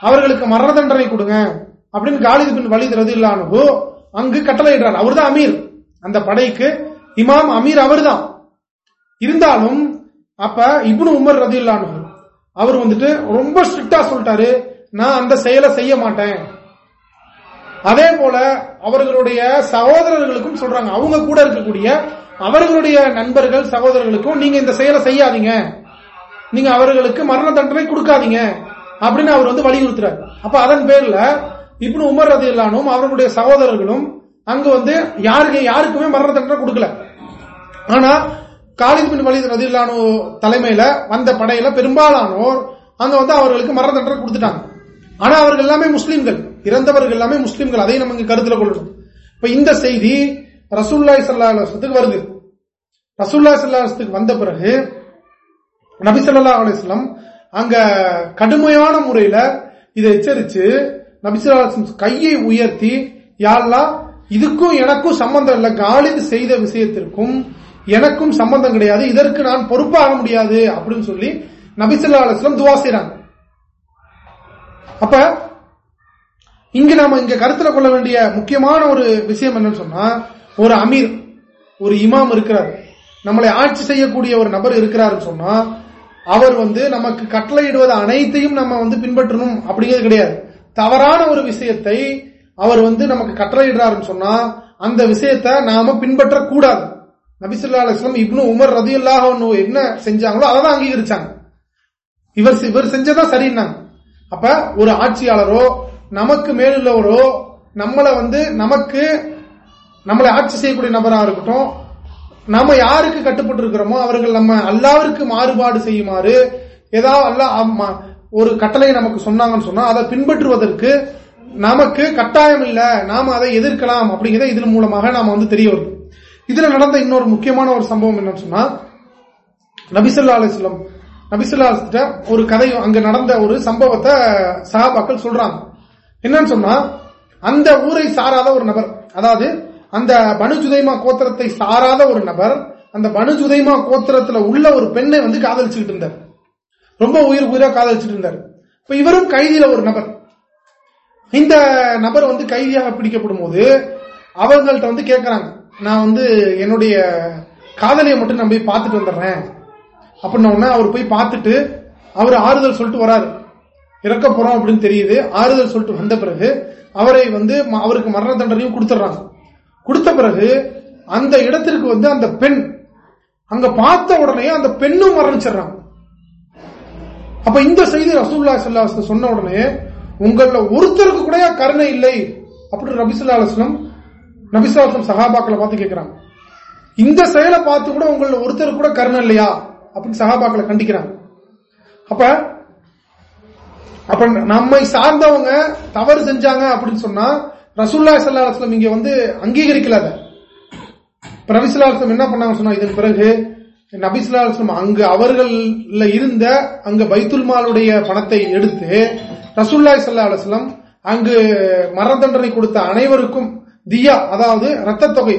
அவர்களுக்கு மரண தண்டனை கொடுங்க. அப்படின்னு காலிது பின் வலிது ரதில்லானு அங்கு கட்டளையிடுறார் அவர்தான் அமீர். அந்த படைக்கு இமாம் அமீர் அவர்தான். இருந்தாலும் அப்ப இப்னு உமர் ரதில்லானு அவர் வந்துட்டு ரொம்ப ஸ்ட்ரிக்டா சொல்லிட்டாரு நான் அந்த செயலை செய்ய மாட்டேன். அதே போல அவர்களுடைய சகோதரர்களுக்கும் சொல்றாங்க. அவங்க கூட இருக்கக்கூடிய அவர்களுடைய நண்பர்கள் சகோதரர்களுக்கும் நீங்க இந்த செயலை செய்யாதீங்க. நீங்க அவர்களுக்கு மரண தண்டனை கொடுக்காதீங்க. அப்படின்னு அவர் வந்து வலியுறுத்துறாரு. அப்ப அதன் பேர்ல இப்படி உமர் ரதி இல்லானும் அவர்களுடைய சகோதரர்களும் அங்கு வந்து யாருக்கு யாருக்குமே மரண தண்டனை கொடுக்கல. ஆனா காலித் பின் வலித் ரதி இல்லானு தலைமையில வந்த படையில பெரும்பாலானோர் அங்க வந்து அவர்களுக்கு மரண தண்டனை கொடுத்துட்டாங்க. ஆனா அவர்கள் எல்லாமே முஸ்லீம்கள். இறந்தவர்கள் எல்லாமே முஸ்லீம்கள். அதையும் நம்ம இங்க கருத்துல கொள்ளணும். இப்ப இந்த செய்தி ரசூல்லாய் சல்லாஹத்துக்கு வருது. ரசூல்லாய் சல்லாஹத்துக்கு வந்த பிறகு நபி சொல்லா அலிஸ்லாம் அங்க கடுமையான முறையில இதை எச்சரிச்சு நபிசுல்லா கையை உயர்த்தி யாரெல்லாம் இதுக்கும் எனக்கும் சம்பந்தம் இல்ல. காலிது செய்த விஷயத்திற்கும் எனக்கும் சம்பந்தம் கிடையாது. இதற்கு நான் பொறுப்பாக முடியாது. அப்படின்னு சொல்லி நபிசுல்லா அலுவலம் துவா செய்யறாங்க அப்ப இங்க நாம இங்க கருத்துல கொள்ள வேண்டிய முக்கியமான ஒரு விஷயம் என்னன்னு சொன்னா ஒரு அமீர் ஒரு இமாம் இருக்கிறார். நம்மளை ஆட்சி செய்யக்கூடிய ஒரு நபர் இருக்கிறாருன்னு சொன்னா அவர் வந்து நமக்கு கட்டளையிடுவது அனைத்தையும் நம்ம வந்து பின்பற்றணும் அப்படிங்கிறது கிடையாது. தவறான ஒரு விஷயத்தை அவர் வந்து நமக்கு கட்டளையிடுறாருன்னு சொன்னா அந்த விஷயத்த நாம பின்பற்ற கூடாது நபிசுல்லா அலிஸ்லாம் இப்னு உமர் ரதி அல்லாஹ் என்ன செஞ்சாங்களோ அதை தான் அங்கீகரிச்சாங்க. இவர் இவர் செஞ்சதா சரின்னாங்க அப்ப ஒரு ஆட்சியாளரோ நமக்கு மேலுள்ளவரோ நம்மளை வந்து நமக்கு நம்மளை ஆட்சி செய்யக்கூடிய நபரா இருக்கட்டும் நம்ம யாருக்கு கட்டுப்பட்டு இருக்கிறோமோ அவர்கள் நம்ம அல்லாவிற்கு மாறுபாடு செய்யுமாறு ஏதாவது அல்ல ஒரு கட்டளையை நமக்கு சொன்னாங்கன்னு சொன்னா அதை பின்பற்றுவதற்கு நமக்கு கட்டாயம் இல்ல நாம அதை எதிர்க்கலாம் அப்படிங்கிறத இதன் மூலமாக நாம வந்து தெரிய வருது இதுல நடந்த இன்னொரு முக்கியமான ஒரு சம்பவம் என்னன்னு சொன்னா நபிசல்லா அலிஸ்லம் நபிசுல்லா ஒரு கதை அங்க நடந்த ஒரு சம்பவத்தை சகாபாக்கள் சொல்றாங்க. என்னன்னு சொன்னா அந்த ஊரை சாராத ஒரு நபர் அதாவது அந்த பனுஜுதைமா கோத்திரத்தை சாராத ஒரு நபர் அந்த பனுஜுதைமா கோத்திரத்துல உள்ள ஒரு பெண்ணை வந்து காதலிச்சுக்கிட்டு இருந்தார். ரொம்ப உயிர் உயிரா காதலிச்சுட்டு இருந்தார். இப்ப இவரும் கைதியில ஒரு நபர். இந்த நபர் வந்து கைதியாக பிடிக்கப்படும் போது அவங்கள்ட்ட வந்து கேட்கறாங்க நான் வந்து என்னுடைய காதலியை மட்டும் நான் போய் பார்த்துட்டு வந்துடுறேன். அப்படின்ன அவர் போய் பார்த்துட்டு அவர் ஆறுதல் சொல்லிட்டு வராரு. இறக்க போறோம் அப்படின்னு தெரியுது. ஆறுதல் சொல்லிட்டு வந்த பிறகு அவரை வந்து அவருக்கு மரண தண்டனையும் கொடுத்துட்றாங்க. கொடுத்த பிறகு அந்த இடத்திற்கு வந்து அந்த பெண் அங்க பார்த்த உடனே அந்த பெண்ணும் மரணிச்சிடறாங்க. அப்ப இந்த செய்தி ரசூல்லா சல்லா சொன்ன உடனே உங்கள ஒருத்தருக்கு கூட கருணை இல்லை அப்படின்னு ரபிசுல்லா அலுவலம் நபிசுல்லாஸ்லம் சகாபாக்களை பார்த்து கேட்கிறாங்க. இந்த செயலை பார்த்து கூட உங்கள ஒருத்தருக்கு கூட கருணை இல்லையா? அப்படின்னு சகாபாக்களை கண்டிக்கிறாங்க. அப்ப அப்ப நம்மை சார்ந்தவங்க தவறு செஞ்சாங்க அப்படின்னு சொன்னா ரசூல்லா சல்லா அலுவலம் இங்க வந்து அங்கீகரிக்கல அதை. ரவிசுல்லாஸ்லம் என்ன பண்ணாங்க சொன்னா இதன் பிறகு நபிசுல்லாஸ்லம் அங்கு அவர்கள் இருந்த அங்கு பைத்துல் மாலுடைய பணத்தை எடுத்து ரசூல்லாய் சல்லா அலுவலம் அங்கு மர தண்டனை கொடுத்த அனைவருக்கும் தியா அதாவது ரத்த தொகை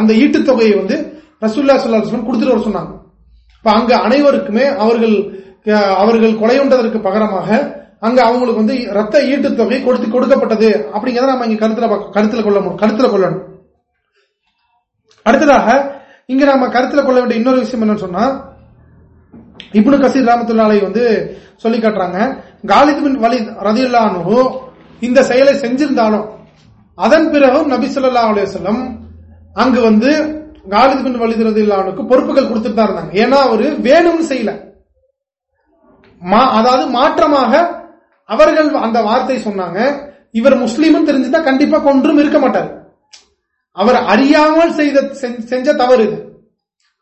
அந்த ஈட்டு தொகையை வந்து ரசூல்லா சல்லா அலுவலம் கொடுத்துட்டு வர சொன்னாங்க. இப்ப அங்க அனைவருக்குமே அவர்கள் அவர்கள் கொலையுண்டதற்கு பகரமாக அங்க அவங்களுக்கு வந்து ரத்த ஈட்டு தொகை கொடுத்து கொடுக்கப்பட்டது அப்படிங்கிறத நம்ம இங்க கருத்துல கருத்துல கொள்ள கருத்துல கொள்ளணும். அடுத்ததாக இங்க நாம கருத்துல கொள்ள வேண்டிய இன்னொரு விஷயம் என்னன்னு சொன்னா இப்னு கசீர் ராமத்துல்லாலை வந்து சொல்லி காட்டுறாங்க காலித் பின் வலித் ரதியுல்லானு இந்த செயலை செஞ்சிருந்தாலும் அதன் பிறகும் நபி சொல்லா அலுவலம் அங்கு வந்து காலித் பின் வலித் ரதியுல்லானுக்கு பொறுப்புகள் கொடுத்துட்டு தான் இருந்தாங்க. ஏன்னா அவரு வேணும்னு செய்யல. அதாவது மாற்றமாக அவர்கள் அந்த வார்த்தை சொன்னாங்க. இவர் முஸ்லீம்னு தெரிஞ்சுதான் கண்டிப்பா கொன்றும் இருக்க மாட்டார். அவர் அறியாமல் செய்த செஞ்ச தவறு.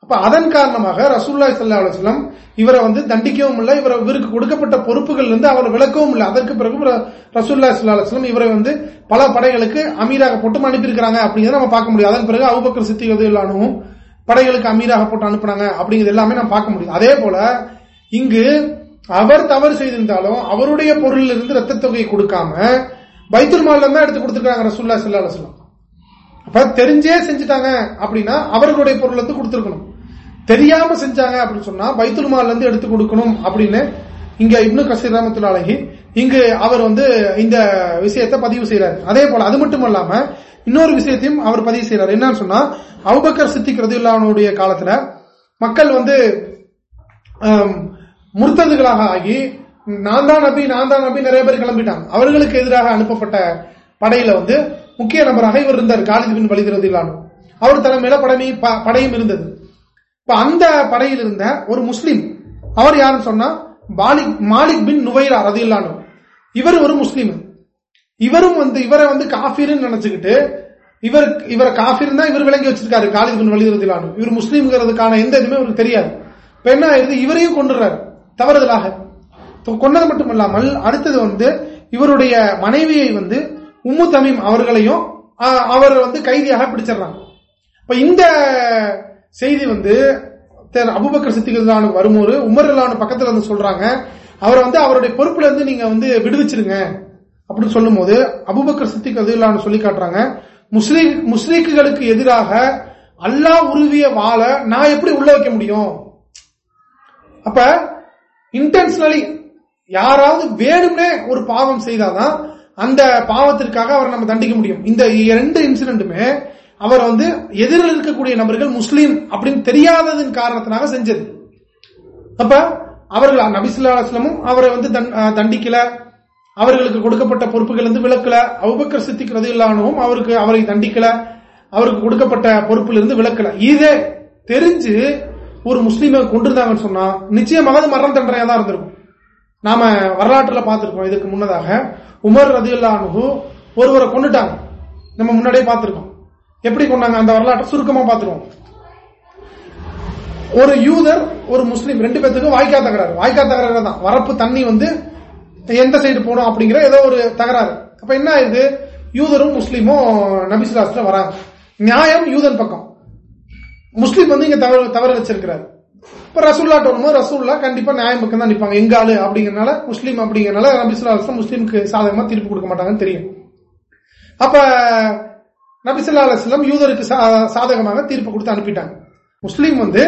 அப்ப அதன் காரணமாக ரசூல்லா சல்லா அலுவலம் இவரை வந்து தண்டிக்கவும் இல்லை இவரை இவருக்கு கொடுக்கப்பட்ட பொறுப்புகள் இருந்து அவர் விளக்கவும் இல்லை. அதற்கு பிறகு ரசூல்லா சல்லா அலுவலம் இவரை வந்து பல படைகளுக்கு அமீராக போட்டு அனுப்பியிருக்கிறாங்க அப்படிங்கிறத நம்ம பார்க்க முடியும். அதன் பிறகு அவுபக்கர் சித்தி இல்லானும் படைகளுக்கு அமீராக போட்டு அனுப்புனாங்க அப்படிங்கிறது எல்லாமே நம்ம பார்க்க முடியும். அதே போல இங்கு அவர் தவறு செய்திருந்தாலும் அவருடைய பொருளில் இருந்து ரத்த தொகையை கொடுக்காம பைத்துல் மால்ல தான் எடுத்து கொடுத்துருக்காங்க ரசூல்லா சல்லா அலுவலம் அப்ப தெரிஞ்சே செஞ்சுட்டாங்க அப்படின்னா அவர்களுடைய பொருள் வந்து கொடுத்துருக்கணும். தெரியாம செஞ்சாங்க அப்படின்னு சொன்னா பைத்துல் மால்ல இருந்து எடுத்து கொடுக்கணும் அப்படின்னு இங்க இன்னும் கசீர் ரமத்துல அழகி இங்கு அவர் வந்து இந்த விஷயத்தை பதிவு செய்யறாரு அதே போல அது மட்டும் இல்லாம இன்னொரு விஷயத்தையும் அவர் பதிவு செய்யறாரு என்னன்னு சொன்னா அவுபக்கர் சித்திக் ரதியுல்லானுடைய காலத்துல மக்கள் வந்து முர்த்ததுகளாக ஆகி நான் தான் நபி நான் தான் நபி நிறைய பேர் கிளம்பிட்டாங்க. அவர்களுக்கு எதிராக அனுப்பப்பட்ட படையில வந்து முக்கிய நபராக இவர் இருந்தார். காலித் பின் வலிது அவர் தலைமையில படமே படையும் இருந்தது. இப்ப அந்த படையில் இருந்த ஒரு முஸ்லீம் அவர் யாருன்னு சொன்னா பாலிக் மாலிக் பின் நுவைரா ரதில்லானு இவர் ஒரு முஸ்லீம். இவரும் வந்து இவரை வந்து காஃபிர்னு நினைச்சுக்கிட்டு இவர் இவரை காஃபிர் தான் இவர் விளங்கி வச்சிருக்காரு காலித் பின் வலிதுரதிலானு இவர் முஸ்லீம்ங்கிறதுக்கான எந்த இதுமே இவருக்கு தெரியாது. இப்ப என்ன ஆயிருது இவரையும் கொண்டுறாரு தவறுதலாக. கொண்டது மட்டும் இல்லாமல் அடுத்தது வந்து இவருடைய மனைவியை வந்து உம்மு தமிம் அவர்களையும் அவர் வந்து கைதியாக பிடிச்சிடறாங்க. இப்ப இந்த செய்தி வந்து அபுபக்கர் சித்திகளான வரும்போது உமர் இல்லான பக்கத்துல வந்து சொல்றாங்க அவரை வந்து அவருடைய பொறுப்புல இருந்து நீங்க வந்து விடுவிச்சிருங்க அப்படின்னு சொல்லும் போது அபுபக்கர் சித்திக் இல்லான்னு சொல்லி காட்டுறாங்க முஸ்லீம் முஸ்லீக்குகளுக்கு எதிராக அல்லாஹ் உருவிய வாழ நான் எப்படி உள்ள வைக்க முடியும்? அப்ப இன்டென்ஷனலி யாராவது வேணும்னே ஒரு பாவம் செய்தாதான் அந்த பாவத்திற்காக அவரை நம்ம தண்டிக்க முடியும். இந்த இரண்டு இன்சிடென்ட்டுமே அவர் வந்து எதிரில் இருக்கக்கூடிய நபர்கள் முஸ்லீம் அப்படின்னு தெரியாததன் காரணத்தினாக செஞ்சது. அப்ப அவர்கள் நபிசுல்லா அஸ்லமும் அவரை வந்து தண்டிக்கல. அவர்களுக்கு கொடுக்கப்பட்ட பொறுப்புகள் வந்து விளக்கல அவுபக்கர் சித்திக்கிறது இல்லாமவும் அவருக்கு அவரை தண்டிக்கல. அவருக்கு கொடுக்கப்பட்ட பொறுப்புல இருந்து விளக்கல இதே தெரிஞ்சு ஒரு முஸ்லீமை கொண்டிருந்தாங்கன்னு சொன்னா நிச்சயமாக அது மரண தண்டனையா தான் இருந்திருக்கும். நாம வரலாற்றுல பார்த்திருக்கோம் இதுக்கு முன்னதாக. உமர் ரதியுல்லானு ஒருவரை கொண்டுட்டாங்க நம்ம முன்னாடியே பார்த்திருக்கோம். எப்படி கொண்டாங்க அந்த வரலாற்றை சுருக்கமா பார்த்துருவோம். ஒரு யூதர் ஒரு முஸ்லீம் ரெண்டு பேத்துக்கும் வாய்க்கா தகராறு. வாய்க்கா தகராறு தான். வரப்பு தண்ணி வந்து எந்த சைடு போகணும் அப்படிங்கிற ஏதோ ஒரு தகராறு. அப்ப என்ன ஆயிடுது? யூதரும் முஸ்லீமும் நபிசுலாஸ்ல வராங்க. நியாயம் யூதன் பக்கம். முஸ்லீம் வந்து இங்க தவறு தவறு வச்சிருக்கிறாரு. இப்ப ரசூல்லா வரும்போது ரசூல்லா கண்டிப்பா நியாயம் பக்கம் தான் நிப்பாங்க. எங்க ஆளு அப்படிங்கறனால முஸ்லீம் அப்படிங்கறனால நபிசுல்லா முஸ்லீமுக்கு சாதகமா தீர்ப்பு கொடுக்க மாட்டாங்கன்னு தெரியும். அப்ப நபிசுல்லா அலுவலம் யூதருக்கு சாதகமாக தீர்ப்பு கொடுத்து அனுப்பிட்டாங்க. முஸ்லீம் வந்து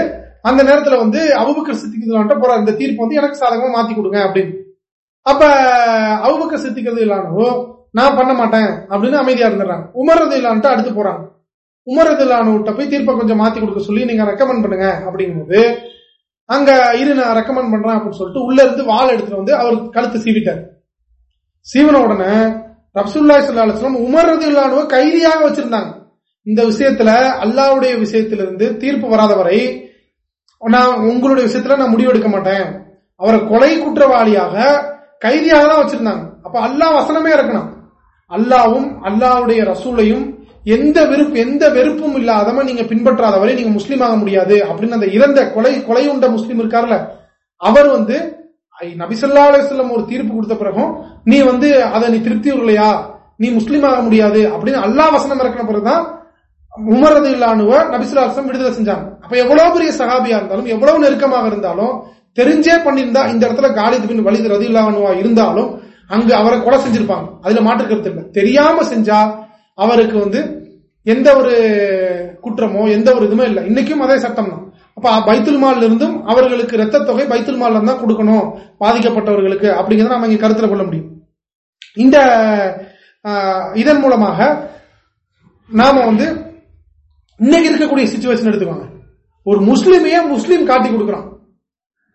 அந்த நேரத்துல வந்து அவுபக்கர் சித்திக்கு போற இந்த தீர்ப்பு வந்து எனக்கு சாதகமா மாத்தி கொடுங்க அப்படின்னு. அப்ப அவுபக்கர் சித்திக்கிறது இல்லானோ நான் பண்ண மாட்டேன் அப்படின்னு அமைதியா இருந்துடுறாங்க. உமரது இல்லான்ட்டு அடுத்து போறாங்க. உமரது இல்லானு போய் தீர்ப்பை கொஞ்சம் மாத்தி கொடுக்க சொல்லி நீங்க ரெக்கமெண்ட் பண்ணுங்க அப்படிங்கும்போது அங்க இரு நான் ரெக்கமெண்ட் பண்றேன் அப்படின்னு சொல்லிட்டு உள்ள இருந்து வாழை எடுத்துட்டு வந்து அவர் கழுத்து சீவிட்டார். சீவன உடனே ரப்சுல்லா சல்லாஸ்லாம் உமர்றது இல்லாத கைதியாக வச்சிருந்தாங்க. இந்த விஷயத்துல அல்லாவுடைய விஷயத்திலிருந்து தீர்ப்பு வராத வரை நான் உங்களுடைய விஷயத்துல நான் முடிவெடுக்க மாட்டேன். அவரை கொலை குற்றவாளியாக கைதியாக தான் வச்சிருந்தாங்க. அப்ப அல்லாஹ் வசனமே இருக்கணும் அல்லாவும் அல்லாவுடைய ரசூலையும் எந்த வெறுப்பு எந்த வெறுப்பும் இல்லாதவ நீங்க பின்பற்றாத வரை நீங்க முஸ்லீம் ஆக முடியாது. அப்படின்னு அந்த இறந்த கொலை கொலை உண்ட முஸ்லீம் இருக்கார்ல அவர் வந்து நபிசல்லா அலுவலம் ஒரு தீர்ப்பு கொடுத்த பிறகும் நீ வந்து அதை நீ திருப்தி இல்லையா நீ முஸ்லீம் ஆக முடியாது. அப்படின்னு அல்லா வசனம் இறக்கின பிறகுதான் உமரது இல்லானுவ நபிசுல்லா விடுதலை செஞ்சாங்க. அப்ப எவ்வளவு பெரிய சகாபியா இருந்தாலும் எவ்வளவு நெருக்கமாக இருந்தாலும் தெரிஞ்சே பண்ணியிருந்தா இந்த இடத்துல காலித் பின் வலிது ரதி இல்லானுவா இருந்தாலும் அங்கு அவரை கொலை செஞ்சிருப்பாங்க. அதுல மாற்று கருத்து இல்லை. தெரியாம செஞ்சா அவருக்கு வந்து எந்த ஒரு குற்றமோ எந்த ஒரு இதுமே இல்லை. இன்னைக்கும் அதே சட்டம் தான். அப்ப பைத்துல் இருந்தும் அவர்களுக்கு ரத்த தொகை பைத்துல் மால் தான் கொடுக்கணும் பாதிக்கப்பட்டவர்களுக்கு அப்படிங்கிறத நம்ம இங்க கருத்துல கொள்ள முடியும். இந்த இதன் மூலமாக நாம வந்து இன்னைக்கு இருக்கக்கூடிய சுச்சுவேஷன் எடுத்துக்கோங்க. ஒரு முஸ்லீமையே முஸ்லீம் காட்டி கொடுக்குறான்.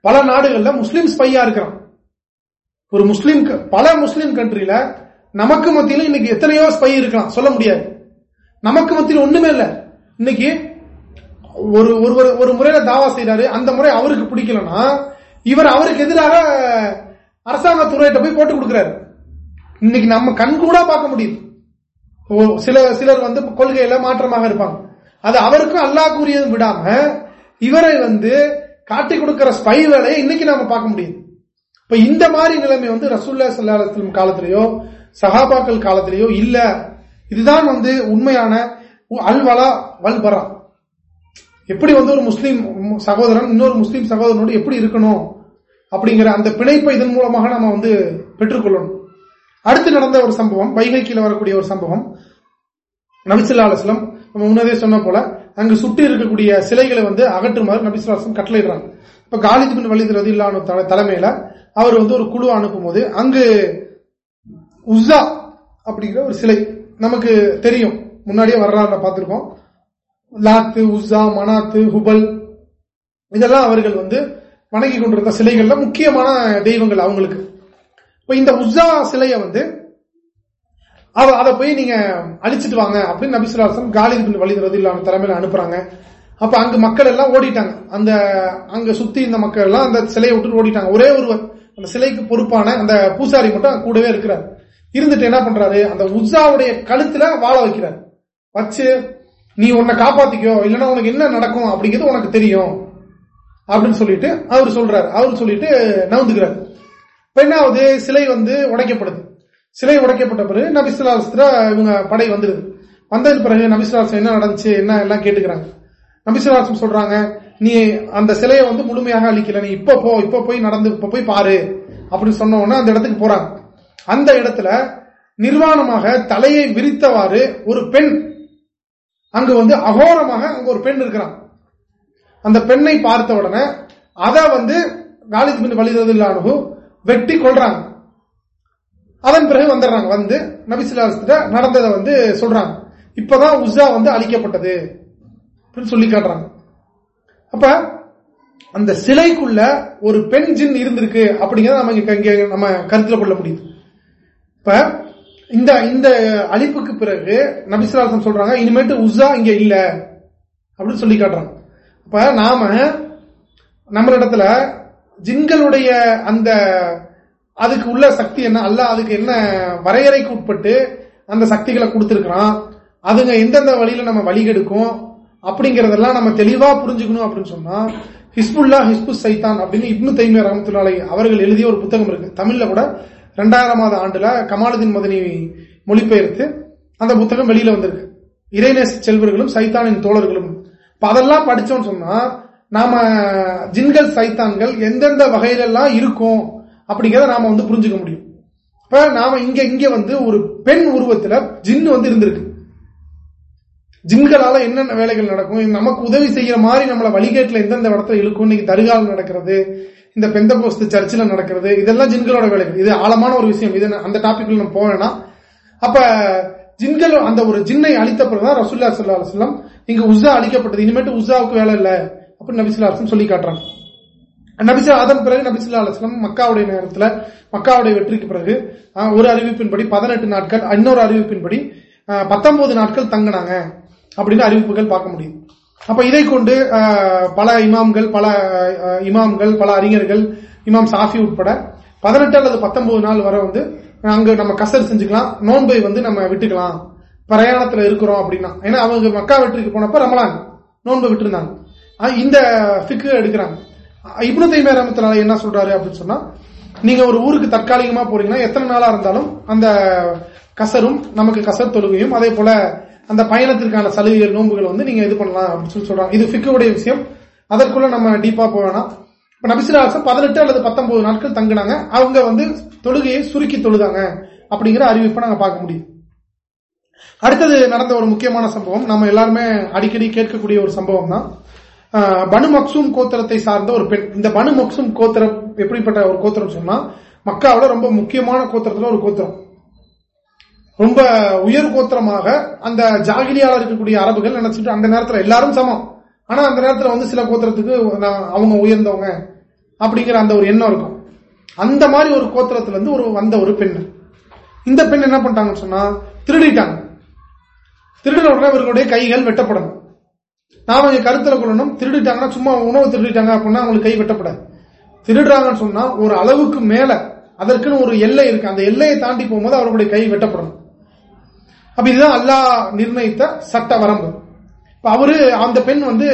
பல நாடுகள்ல முஸ்லீம் ஸ்பையா இருக்கிறான். ஒரு முஸ்லீம் பல முஸ்லீம் கண்ட்ரில நமக்கு மத்தியில் இன்னைக்கு எத்தனையோ ஸ்பை இருக்கலாம். சொல்ல முடியாது. நமக்கு மத்தியில் ஒண்ணுமே இல்லை. இன்னைக்கு ஒரு ஒருவர் ஒரு முறையில தாவா செய்யறாரு அந்த முறை அவருக்கு பிடிக்கலன்னா இவர் அவருக்கு எதிராக அரசாங்க துறையிட்ட போய் போட்டு கொடுக்கிறாரு. இன்னைக்கு நம்ம கண் கூட பார்க்க முடியுது. சில சிலர் வந்து கொள்கையில மாற்றமாக இருப்பாங்க. அது அவருக்கும் அல்லாஹ் விடாம இவரை வந்து காட்டி கொடுக்கிற ஸ்பை வேலையை இன்னைக்கு நாம பார்க்க முடியுது. இப்ப இந்த மாதிரி நிலைமை வந்து ரசூல்லா சல்லாஹம் காலத்திலேயோ சஹாபாக்கள் காலத்திலேயோ இல்ல. இதுதான் வந்து உண்மையான அல்வலா வல்பரா எப்படி வந்து ஒரு முஸ்லீம் சகோதரன் இன்னொரு முஸ்லீம் சகோதரனோடு எப்படி இருக்கணும் அப்படிங்கிற அந்த பிணைப்பை இதன் மூலமாக நம்ம வந்து பெற்றுக்கொள்ளணும். அடுத்து நடந்த ஒரு சம்பவம் வைகைக்கில வரக்கூடிய ஒரு சம்பவம். நபிசுல்லா அலுவலம் நம்ம முன்னதே சொன்ன போல அங்கு சுட்டி இருக்கக்கூடிய சிலைகளை வந்து அகற்றுமாறு நபிசுல்லாசம் கட்டளையிடுறாங்க. இப்ப காலித் பின் வலிது ரதி தலைமையில அவர் வந்து ஒரு குழு அனுப்பும் போது அங்கு உஸ்ஸா அப்படிங்கிற ஒரு சிலை நமக்கு தெரியும். முன்னாடியே வரலாறுல பார்த்திருக்கோம். லாத்து உஸ்ஸா மனாத்து ஹுபல் இதெல்லாம் அவர்கள் வந்து வணங்கி கொண்டிருந்த சிலைகள்ல முக்கியமான தெய்வங்கள் அவங்களுக்கு. இப்ப இந்த உஸ்ஸா சிலையை வந்து அதை போய் நீங்க அழிச்சிட்டு வாங்க அப்படின்னு நபிசுலாசன் காலித் பின் வலிது ரதி தலைமையில அனுப்புறாங்க. அப்ப அங்க மக்கள் எல்லாம் ஓடிட்டாங்க. அந்த அங்க சுத்தி இந்த மக்கள் எல்லாம் அந்த சிலையை விட்டு ஓடிட்டாங்க. ஒரே ஒருவர் அந்த சிலைக்கு பொறுப்பான அந்த பூசாரி மட்டும் கூடவே இருக்கிறார். இருந்துட்டு என்ன பண்றாரு? அந்த உஜாவுடைய கழுத்துல வாழ வைக்கிறார். வச்சு நீ உன்னை காப்பாத்திக்கோ இல்லைன்னா உனக்கு என்ன நடக்கும்? அப்படிங்கிறது உனக்கு தெரியும். அப்படின்னு சொல்லிட்டு அவர் சொல்றாரு. அவர் சொல்லிட்டு நவுந்துக்கிறார். இப்ப என்ன ஆகுது? சிலை வந்து உடைக்கப்படுது. சிலை உடைக்கப்பட்ட பிறகு நபிசுலாசத்துல இவங்க படை வந்துருது. வந்ததுக்கு பிறகு நபிசுலாசம் என்ன நடந்துச்சு? என்ன எல்லாம் கேட்டுக்கிறாங்க. நபிசுலாசம் சொல்றாங்க நீ அந்த சிலையை வந்து முழுமையாக அழிக்கல. நீ இப்ப போ இப்ப போய் நடந்து இப்ப போய் பாரு. அப்படின்னு சொன்ன உடனே அந்த இடத்துக்கு போறாங்க. அந்த இடத்துல நிர்வாணமாக தலையை விரித்தவாறு ஒரு பெண் அங்கு வந்து அகோரமாக அங்க ஒரு பெண் இருக்கிறான். அந்த பெண்ணை பார்த்த உடனே அதை வந்து காலித் பின் வலிதல்லானு வெட்டி கொள்றாங்க அதன் பிறகு வந்துடுறாங்க. வந்து நபிசிலாசத்துல நடந்ததை வந்து சொல்றாங்க. இப்பதான் உஸா வந்து அழிக்கப்பட்டது அப்படின்னு சொல்லி காட்டுறாங்க. அப்ப அந்த சிலைக்குள்ள ஒரு பெண் ஜின் இருந்திருக்கு அப்படிங்கறத நம்ம இங்க நம்ம கருத்தில் கொள்ள முடியுது. இப்ப இந்த இந்த அழிப்புக்கு பிறகு நபிசுலாசம் சொல்றாங்க இனிமேட்டு உஷா இங்க இல்ல அப்படின்னு சொல்லி காட்டுறாங்க. இப்ப நாம நம்மளிடத்துல ஜின்களுடைய அந்த அதுக்கு உள்ள சக்தி என்ன அல்ல அதுக்கு என்ன வரையறைக்கு உட்பட்டு அந்த சக்திகளை கொடுத்துருக்கிறான் அதுங்க எந்தெந்த வழியில நம்ம வழிகெடுக்கும் அப்படிங்கறதெல்லாம் நம்ம தெளிவா புரிஞ்சுக்கணும் அப்படின்னு சொன்னா ஹிஸ்புல்லா ஹிஸ்பு சைத்தான் அப்படின்னு இப்னு தைமியா ரஹமத்துல்லாலை அவர்கள் எழுதிய ஒரு புத்தகம் இருக்கு. தமிழ்ல கூட ரெண்டாயிரமாவது ஆண்டுல கமாலுதீன் மதனி மொழிபெயர்த்து அந்த புத்தகம் வெளியில வந்திருக்கு. இறைநேச செல்வர்களும் சைத்தானின் தோழர்களும். அதெல்லாம் படிச்சோம்னு சொன்னா நாம ஜின்கள் சைத்தான்கள் எந்தெந்த வகையிலெல்லாம் இருக்கும் அப்படிங்கறத நாம வந்து புரிஞ்சுக்க முடியும். இப்ப நாம இங்க இங்க வந்து ஒரு பெண் உருவத்துல ஜின்னு வந்து இருந்திருக்கு. ஜின்களால என்னென்ன வேலைகள் நடக்கும்? நமக்கு உதவி செய்யற மாதிரி நம்மள வழிகேட்டுல எந்தெந்த இடத்துல இழுக்கும்? இன்னைக்கு தருகாலம் நடக்கிறது. இந்த பெந்த போஸ்து சர்ச்சில் நடக்கிறது இதெல்லாம் ஜின்களோட வேலைகள் இது ஆழமான ஒரு விஷயம். இது அந்த டாபிக்ல நம்ம போவேனா அப்ப ஜின்கள் அந்த ஒரு ஜின்னை அழித்த பிறகுதான் ரசூல்லா சல்லா அலுவலம் இங்க உஸா அழிக்கப்பட்டது. இனிமேட்டு உஸாவுக்கு வேலை இல்லை அப்படின்னு நபிசுல்லா சொல்லி காட்டுறாங்க. நபிசா அதன் பிறகு நபிசுல்லா அலுவலம் மக்காவுடைய நேரத்துல மக்காவுடைய வெற்றிக்கு பிறகு ஒரு அறிவிப்பின்படி பதினெட்டு நாட்கள் இன்னொரு அறிவிப்பின்படி பத்தொன்பது நாட்கள் தங்கினாங்க அப்படின்னு அறிவிப்புகள் பார்க்க முடியும். அப்ப இதை கொண்டு பல இமாம்கள் பல இமாம்கள் பல அறிஞர்கள் இமாம் சாஃபி உட்பட பதினெட்டு அல்லது பத்தொன்பது நாள் வரை வந்து அங்க நம்ம கசர் செஞ்சுக்கலாம் நோன்பை வந்து நம்ம விட்டுக்கலாம். பிரயாணத்துல இருக்கிறோம் அப்படின்னா. ஏன்னா அவங்க மக்கா வெற்றிக்கு போனப்ப ரமலான் நோன்பை விட்டுருந்தாங்க. இந்த ஃபிக்கு எடுக்கிறாங்க. இப்னு தைமே ரமத்தினால என்ன சொல்றாரு அப்படின்னு சொன்னா நீங்க ஒரு ஊருக்கு தற்காலிகமா போறீங்கன்னா எத்தனை நாளா இருந்தாலும் அந்த கசரும் நமக்கு கசர் தொழுகையும் அதே போல அந்த பயணத்திற்கான சலுகைகள் நோன்புகள் வந்து நீங்க இது பண்ணலாம் அப்படின்னு சொல்லி சொல்றாங்க. இது ஃபிக்குடைய விஷயம். அதற்குள்ள நம்ம டீப்பா போவேனா இப்ப நபிசிலாசம் பதினெட்டு அல்லது பத்தொன்பது நாட்கள் தங்கினாங்க. அவங்க வந்து தொழுகையை சுருக்கி தொழுதாங்க அப்படிங்கிற அறிவிப்பை நாங்க பார்க்க முடியும். அடுத்தது நடந்த ஒரு முக்கியமான சம்பவம். நம்ம எல்லாருமே அடிக்கடி கேட்கக்கூடிய ஒரு சம்பவம் தான். பனு மக்சூம் கோத்திரத்தை சார்ந்த ஒரு பெண் இந்த பனு மக்சூம் கோத்திரம் எப்படிப்பட்ட ஒரு கோத்திரம் சொன்னா மக்காவோட ரொம்ப முக்கியமான கோத்திரத்துல ஒரு கோத்திரம். ரொம்ப உயர் கோத்திரமாக அந்த ஜாகிரியால இருக்கக்கூடிய அரபுகள் நினைச்சிட்டு அந்த நேரத்தில் எல்லாரும் சமம். ஆனா அந்த நேரத்தில் வந்து சில கோத்திரத்துக்கு அவங்க உயர்ந்தவங்க அப்படிங்கிற அந்த ஒரு எண்ணம் இருக்கும். அந்த மாதிரி ஒரு கோத்திரத்துல இருந்து ஒரு வந்த ஒரு பெண். இந்த பெண் என்ன பண்ணிட்டாங்கன்னு சொன்னா திருடிட்டாங்க. திருடின உடனே இவர்களுடைய கைகள் வெட்டப்படணும் நாம இங்க கருத்துல கொள்ளணும் திருடிட்டாங்கன்னா சும்மா உணவு திருடிட்டாங்க அப்படின்னா அவங்களுக்கு கை வெட்டப்படாது. திருடுறாங்கன்னு சொன்னா ஒரு அளவுக்கு மேல அதற்குன்னு ஒரு எல்லை இருக்கு. அந்த எல்லையை தாண்டி போகும்போது அவர்களுடைய கை வெட்டப்படும். அப்ப இதுதான் அல்லாஹ் நிர்ணயித்த சட்ட வரம்பு அவரு அந்த பெண் வந்து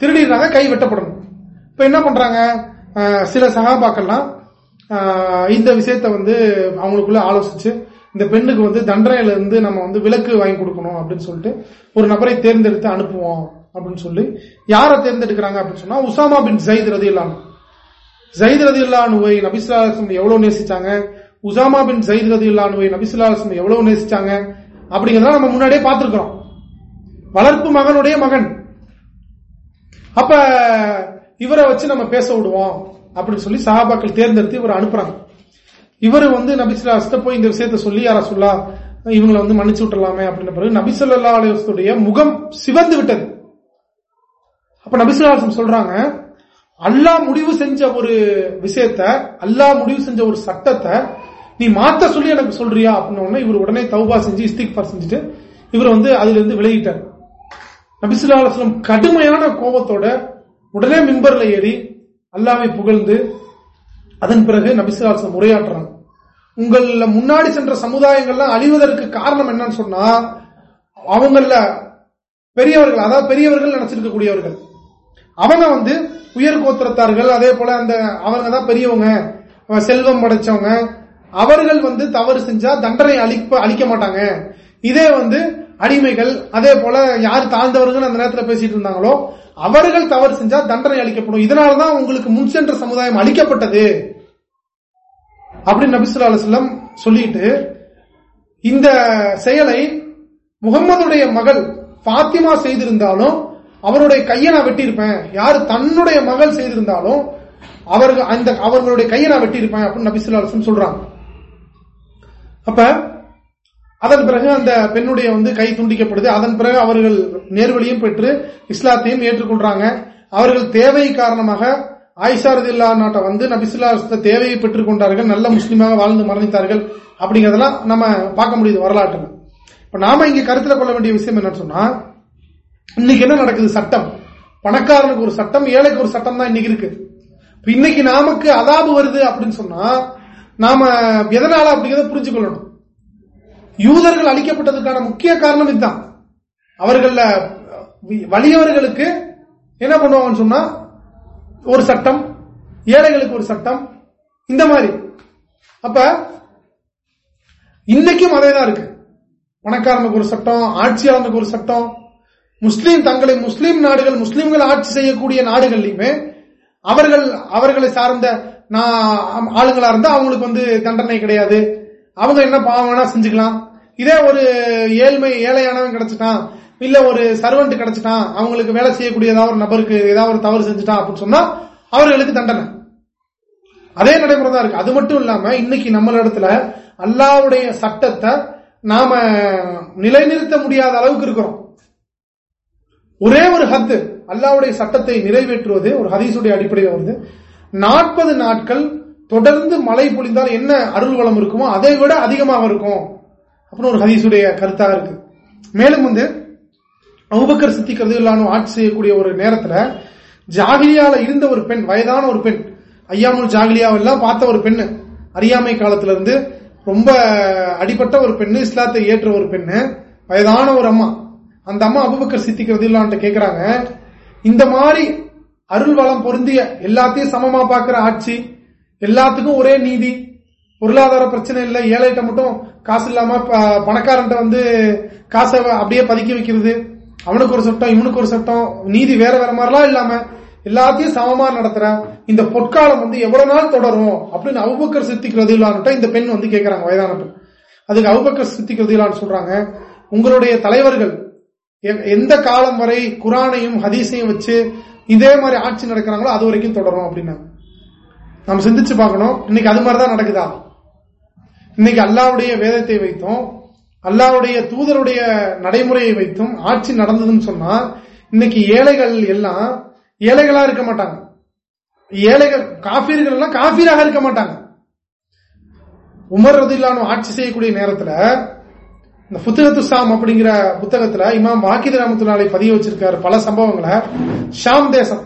திருடிடுறாங்க கை வெட்டப்படணும். இப்ப என்ன பண்றாங்க? சில சகாபாக்கள்லாம் இந்த விஷயத்த வந்து அவங்களுக்குள்ள ஆலோசிச்சு இந்த பெண்ணுக்கு வந்து தண்டனையில இருந்து நம்ம வந்து விலக்கு வாங்கி கொடுக்கணும் அப்படின்னு சொல்லிட்டு ஒரு நபரை தேர்ந்தெடுத்து அனுப்புவோம் அப்படின்னு சொல்லி யாரை தேர்ந்தெடுக்கிறாங்க அப்படின்னு சொன்னா உசாமா பின் ஜயித் ரதி இல்லாம ஜயித் ரதி இல்லானுவை நபிசுல்லாசம் எவ்வளவு நேசிச்சாங்க? உசாமா பின் சயித் ரதி இல்லானுவை நபிசுல்லாசம் எவ்வளவு நேசிச்சாங்க? அப்படிங்கிறத நம்ம முன்னாடியே பார்த்திருக்கிறோம். வளர்ப்பு மகனுடைய மகன். அப்ப இவரை வச்சு நம்ம பேச விடுவோம் அப்படின்னு சொல்லி சஹாபாக்கள் தேர்ந்தெடுத்து இவரை அனுப்புறாங்க. இவர் வந்து நபிசுல்லாஸ்ட போய் இந்த விஷயத்த சொல்லி யாரா சொல்லா இவங்களை வந்து மன்னிச்சு விட்டுலாமே அப்படின்ற பிறகு நபிசுல்லா அலுவலத்துடைய முகம் சிவந்து விட்டது. அப்ப நபிசுல்லாசம் சொல்றாங்க அல்லாஹ் முடிவு செஞ்ச ஒரு விஷயத்த அல்லாஹ் முடிவு செஞ்ச ஒரு சட்டத்தை நீ மாத்த சொல்லி எனக்கு சொல்றியா அப்படின்னு இவர் உடனே தௌபா செஞ்சு இஸ்திக்பார் செஞ்சுட்டு இவர் வந்து அதுல இருந்து விலகிட்டார் நபிசுல்லாஸ்லம் கடுமையான கோபத்தோட உடனே மிம்பர்ல ஏறி அல்லாவை புகழ்ந்து அதன் பிறகு நபிசுல்லாஸ்லம் உரையாற்றுறாங்க. உங்கள முன்னாடி சென்ற சமுதாயங்கள்லாம் அழிவதற்கு காரணம் என்னன்னு சொன்னா அவங்கள பெரியவர்கள் அதாவது பெரியவர்கள் நினைச்சிருக்கக்கூடியவர்கள். அவங்க வந்து உயர் கோத்திரத்தார்கள் அதே போல அந்த அவங்க தான் பெரியவங்க செல்வம் படைச்சவங்க அவர்கள் வந்து தவறு செஞ்சா தண்டனை அளிப்ப அளிக்க மாட்டாங்க. இதே வந்து அடிமைகள் அதே போல யார் தாழ்ந்தவர்கள் அந்த நேரத்தில் பேசிட்டு இருந்தாங்களோ அவர்கள் தவறு செஞ்சா தண்டனை அளிக்கப்படும். இதனாலதான் உங்களுக்கு முன் சென்ற சமுதாயம் அளிக்கப்பட்டது அப்படின்னு நபிசுல்லா அலுவலம் சொல்லிட்டு இந்த செயலை முகம்மதுடைய மகள் பாத்திமா செய்திருந்தாலும் அவருடைய கையை நான் வெட்டியிருப்பேன். யாரு தன்னுடைய மகள் செய்திருந்தாலும் அவர்கள் அந்த அவர்களுடைய கையை நான் வெட்டியிருப்பேன் அப்படின்னு நபிசுல்லா அலுவலம் சொல்றாங்க. அப்ப அதன் பிறகு அந்த பெண்ணுடைய வந்து கை துண்டிக்கப்படுது. அதன் பிறகு அவர்கள் நேர்வழியும் பெற்று இஸ்லாத்தையும் ஏற்றுக்கொள்றாங்க. அவர்கள் தேவை காரணமாக ஆயிஷாரதில்லா நாட்டை வந்து நபிசுல்லா தேவையை பெற்றுக் கொண்டார்கள். நல்ல முஸ்லீமாக வாழ்ந்து மரணித்தார்கள். அப்படிங்கறதெல்லாம் நம்ம பார்க்க முடியுது வரலாற்று இப்ப நாம இங்க கருத்துல கொள்ள வேண்டிய விஷயம் என்னன்னு சொன்னா இன்னைக்கு என்ன நடக்குது? சட்டம். பணக்காரனுக்கு ஒரு சட்டம் ஏழைக்கு ஒரு சட்டம் தான் இன்னைக்கு இருக்கு. இன்னைக்கு நாமக்கு அதாபு வருது அப்படின்னு சொன்னா நாம எதனால அப்படிங்கிறத புரிஞ்சுக்கொள்ளணும். யூதர்கள் அழிக்கப்பட்டதுக்கான முக்கிய காரணம் இதுதான். அவர்கள வலியவர்களுக்கு என்ன பண்ணுவாங்கன்னு சொன்னா ஒரு சட்டம் ஏழைகளுக்கு ஒரு சட்டம் இந்த மாதிரி. அப்ப இன்னைக்கும் அதே தான் இருக்கு. பணக்காரனுக்கு ஒரு சட்டம் ஆட்சியாளனுக்கு ஒரு சட்டம் முஸ்லீம் தங்களை முஸ்லீம் நாடுகள் முஸ்லீம்கள் ஆட்சி செய்யக்கூடிய நாடுகள்லயுமே அவர்கள் அவர்களை சார்ந்த நான் ஆளுங்களா இருந்தா அவங்களுக்கு வந்து தண்டனை கிடையாது. அவங்க என்ன பாவம் செஞ்சுக்கலாம். இதே ஒரு ஏழ்மை ஏழையானவன் கிடைச்சிட்டான். இல்ல ஒரு சர்வெண்ட் கிடைச்சிட்டான். அவங்களுக்கு வேலை செய்யக்கூடிய ஏதாவது ஒரு நபருக்கு ஏதாவது ஒரு தவறு செஞ்சுட்டான் அப்படின்னு சொன்னா அவர்களுக்கு தண்டனை. அதே நடைமுறை தான் இருக்கு. அது மட்டும் இல்லாம இன்னைக்கு நம்மளிடத்துல அல்லாவுடைய சட்டத்தை நாம நிலைநிறுத்த முடியாத அளவுக்கு இருக்கிறோம். ஒரே ஒரு ஹத்து அல்லாவுடைய சட்டத்தை நிறைவேற்றுவது ஒரு ஹதீசுடைய அடிப்படையில் வருது. நாற்பது நாட்கள் தொடர்ந்து மழை பொழிந்தால் என்ன அருள் வளம் இருக்குமோ அதை விட அதிகமாக இருக்கும். அப்படின்னு ஒரு ஹதீசுடைய கருத்தாக இருக்கு. மேலும் வந்து அவுபக்கர் சித்திக்கிறது இல்லாம ஆட்சி செய்யக்கூடிய ஒரு நேரத்துல ஜாகிலியால இருந்த ஒரு பெண் வயதான ஒரு பெண் ஐயாமுல் ஜாகிலியாவெல்லாம் பார்த்த ஒரு பெண்ணு அறியாமை காலத்துல இருந்து ரொம்ப அடிப்பட்ட ஒரு பெண்ணு இஸ்லாத்தை ஏற்ற ஒரு பெண்ணு வயதான ஒரு அம்மா. அந்த அம்மா அபுபக்கர் சித்திக்கிறது இல்லான்ட்டு கேட்கிறாங்க இந்த மாதிரி அருள் வளம் பொருந்திய எல்லாத்தையும் சமமா பாக்குற ஆட்சி எல்லாத்துக்கும் ஒரே நீதி. பொருளாதார பிரச்சனை இல்லை ஏழைகிட்ட மட்டும் காசு இல்லாம பணக்காரன்ட்ட வந்து காசை அப்படியே பதுக்கி வைக்கிறது. அவனுக்கு ஒரு சட்டம் இவனுக்கு ஒரு சட்டம். நீதி வேற வேற மாதிரிலாம் இல்லாம எல்லாத்தையும் சமமா நடத்துற இந்த பொற்காலம் வந்து எவ்வளவு நாள் தொடரும் அப்படின்னு அவுபக்கர் சித்திக்கிறது இல்லான்ட்ட இந்த பெண் வந்து கேட்கிறாங்க வயதான பெண் அதுக்கு அவுபக்கர் சித்திக்கிறது இல்லான்னு சொல்றாங்க உங்களுடைய தலைவர்கள் எந்த காலம் வரை குரானையும் ஹதீஸையும் வச்சு இதே மாதிரி ஆட்சி நடக்கிறாங்களோ அது வரைக்கும் தொடரும் அப்படின்னா. நம்ம சிந்திச்சு பார்க்கணும். இன்னைக்கு அது மாதிரிதான் நடக்குதா? இன்னைக்கு அல்லாவுடைய வேதத்தை வைத்தும் அல்லாவுடைய தூதருடைய நடைமுறையை வைத்தும் ஆட்சி நடந்ததுன்னு சொன்னா இன்னைக்கு ஏழைகள் எல்லாம் ஏழைகளா இருக்க மாட்டாங்க. ஏழைகள் காபீர்கள் எல்லாம் காபீராக இருக்க மாட்டாங்க. உமர் ரதில்லானு ஆட்சி செய்யக்கூடிய நேரத்துல இந்த புத்தகத்து சாம் அப்படிங்கிற புத்தகத்துல இமாம் வாக்கித ராமத்துலாலை பதிய வச்சிருக்காரு பல சம்பவங்களை. ஷாம் தேசம்.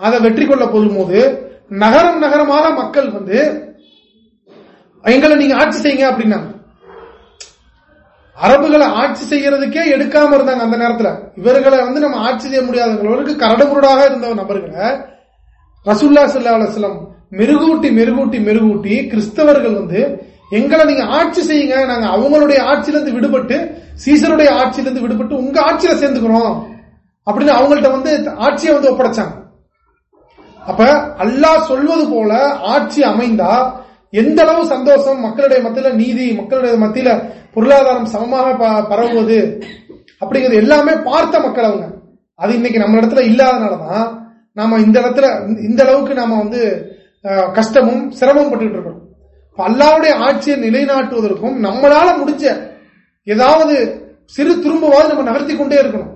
அதை வெற்றி கொள்ள போதும் போது நகரம் நகரமாக மக்கள் வந்து எங்களை நீங்க ஆட்சி செய்யுங்க அப்படின்னாங்க. அரபுகளை ஆட்சி செய்யறதுக்கே எடுக்காம இருந்தாங்க அந்த நேரத்துல. இவர்களை வந்து நம்ம ஆட்சி செய்ய முடியாதவர்களுக்கு கரடுமுரடாக இருந்த நபர்களை ரசுல்லா சல்லா அலுவலம் மெருகூட்டி மெருகூட்டி மெருகூட்டி கிறிஸ்தவர்கள் வந்து எங்களை நீங்க ஆட்சி செய்யுங்க. நாங்க அவங்களுடைய ஆட்சியிலிருந்து விடுபட்டு சீசருடைய ஆட்சியிலிருந்து விடுபட்டு உங்க ஆட்சியில சேர்ந்துக்கிறோம். அப்படின்னு அவங்கள்ட்ட வந்து ஆட்சியை வந்து ஒப்படைச்சாங்க. அப்ப அல்லாஹ் சொல்வது போல ஆட்சி அமைந்தா எந்த அளவு சந்தோஷம் மக்களுடைய மத்தியில நீதி மக்களுடைய மத்தியில பொருளாதாரம் சமமாக பரவுவது அப்படிங்கிறது எல்லாமே பார்த்த மக்கள் அவங்க. அது இன்னைக்கு நம்ம இடத்துல இல்லாதனாலதான் நாம இந்த இடத்துல இந்த அளவுக்கு நாம வந்து கஷ்டமும் சிரமம் பட்டுக்கிட்டு இருக்கோம் அல்லாவுடைய ஆட்சியை நிலைநாட்டுவதற்கும் நம்மளால முடிஞ்ச ஏதாவது சிறு திரும்பவாவது நம்ம நகர்த்தி கொண்டே இருக்கணும்.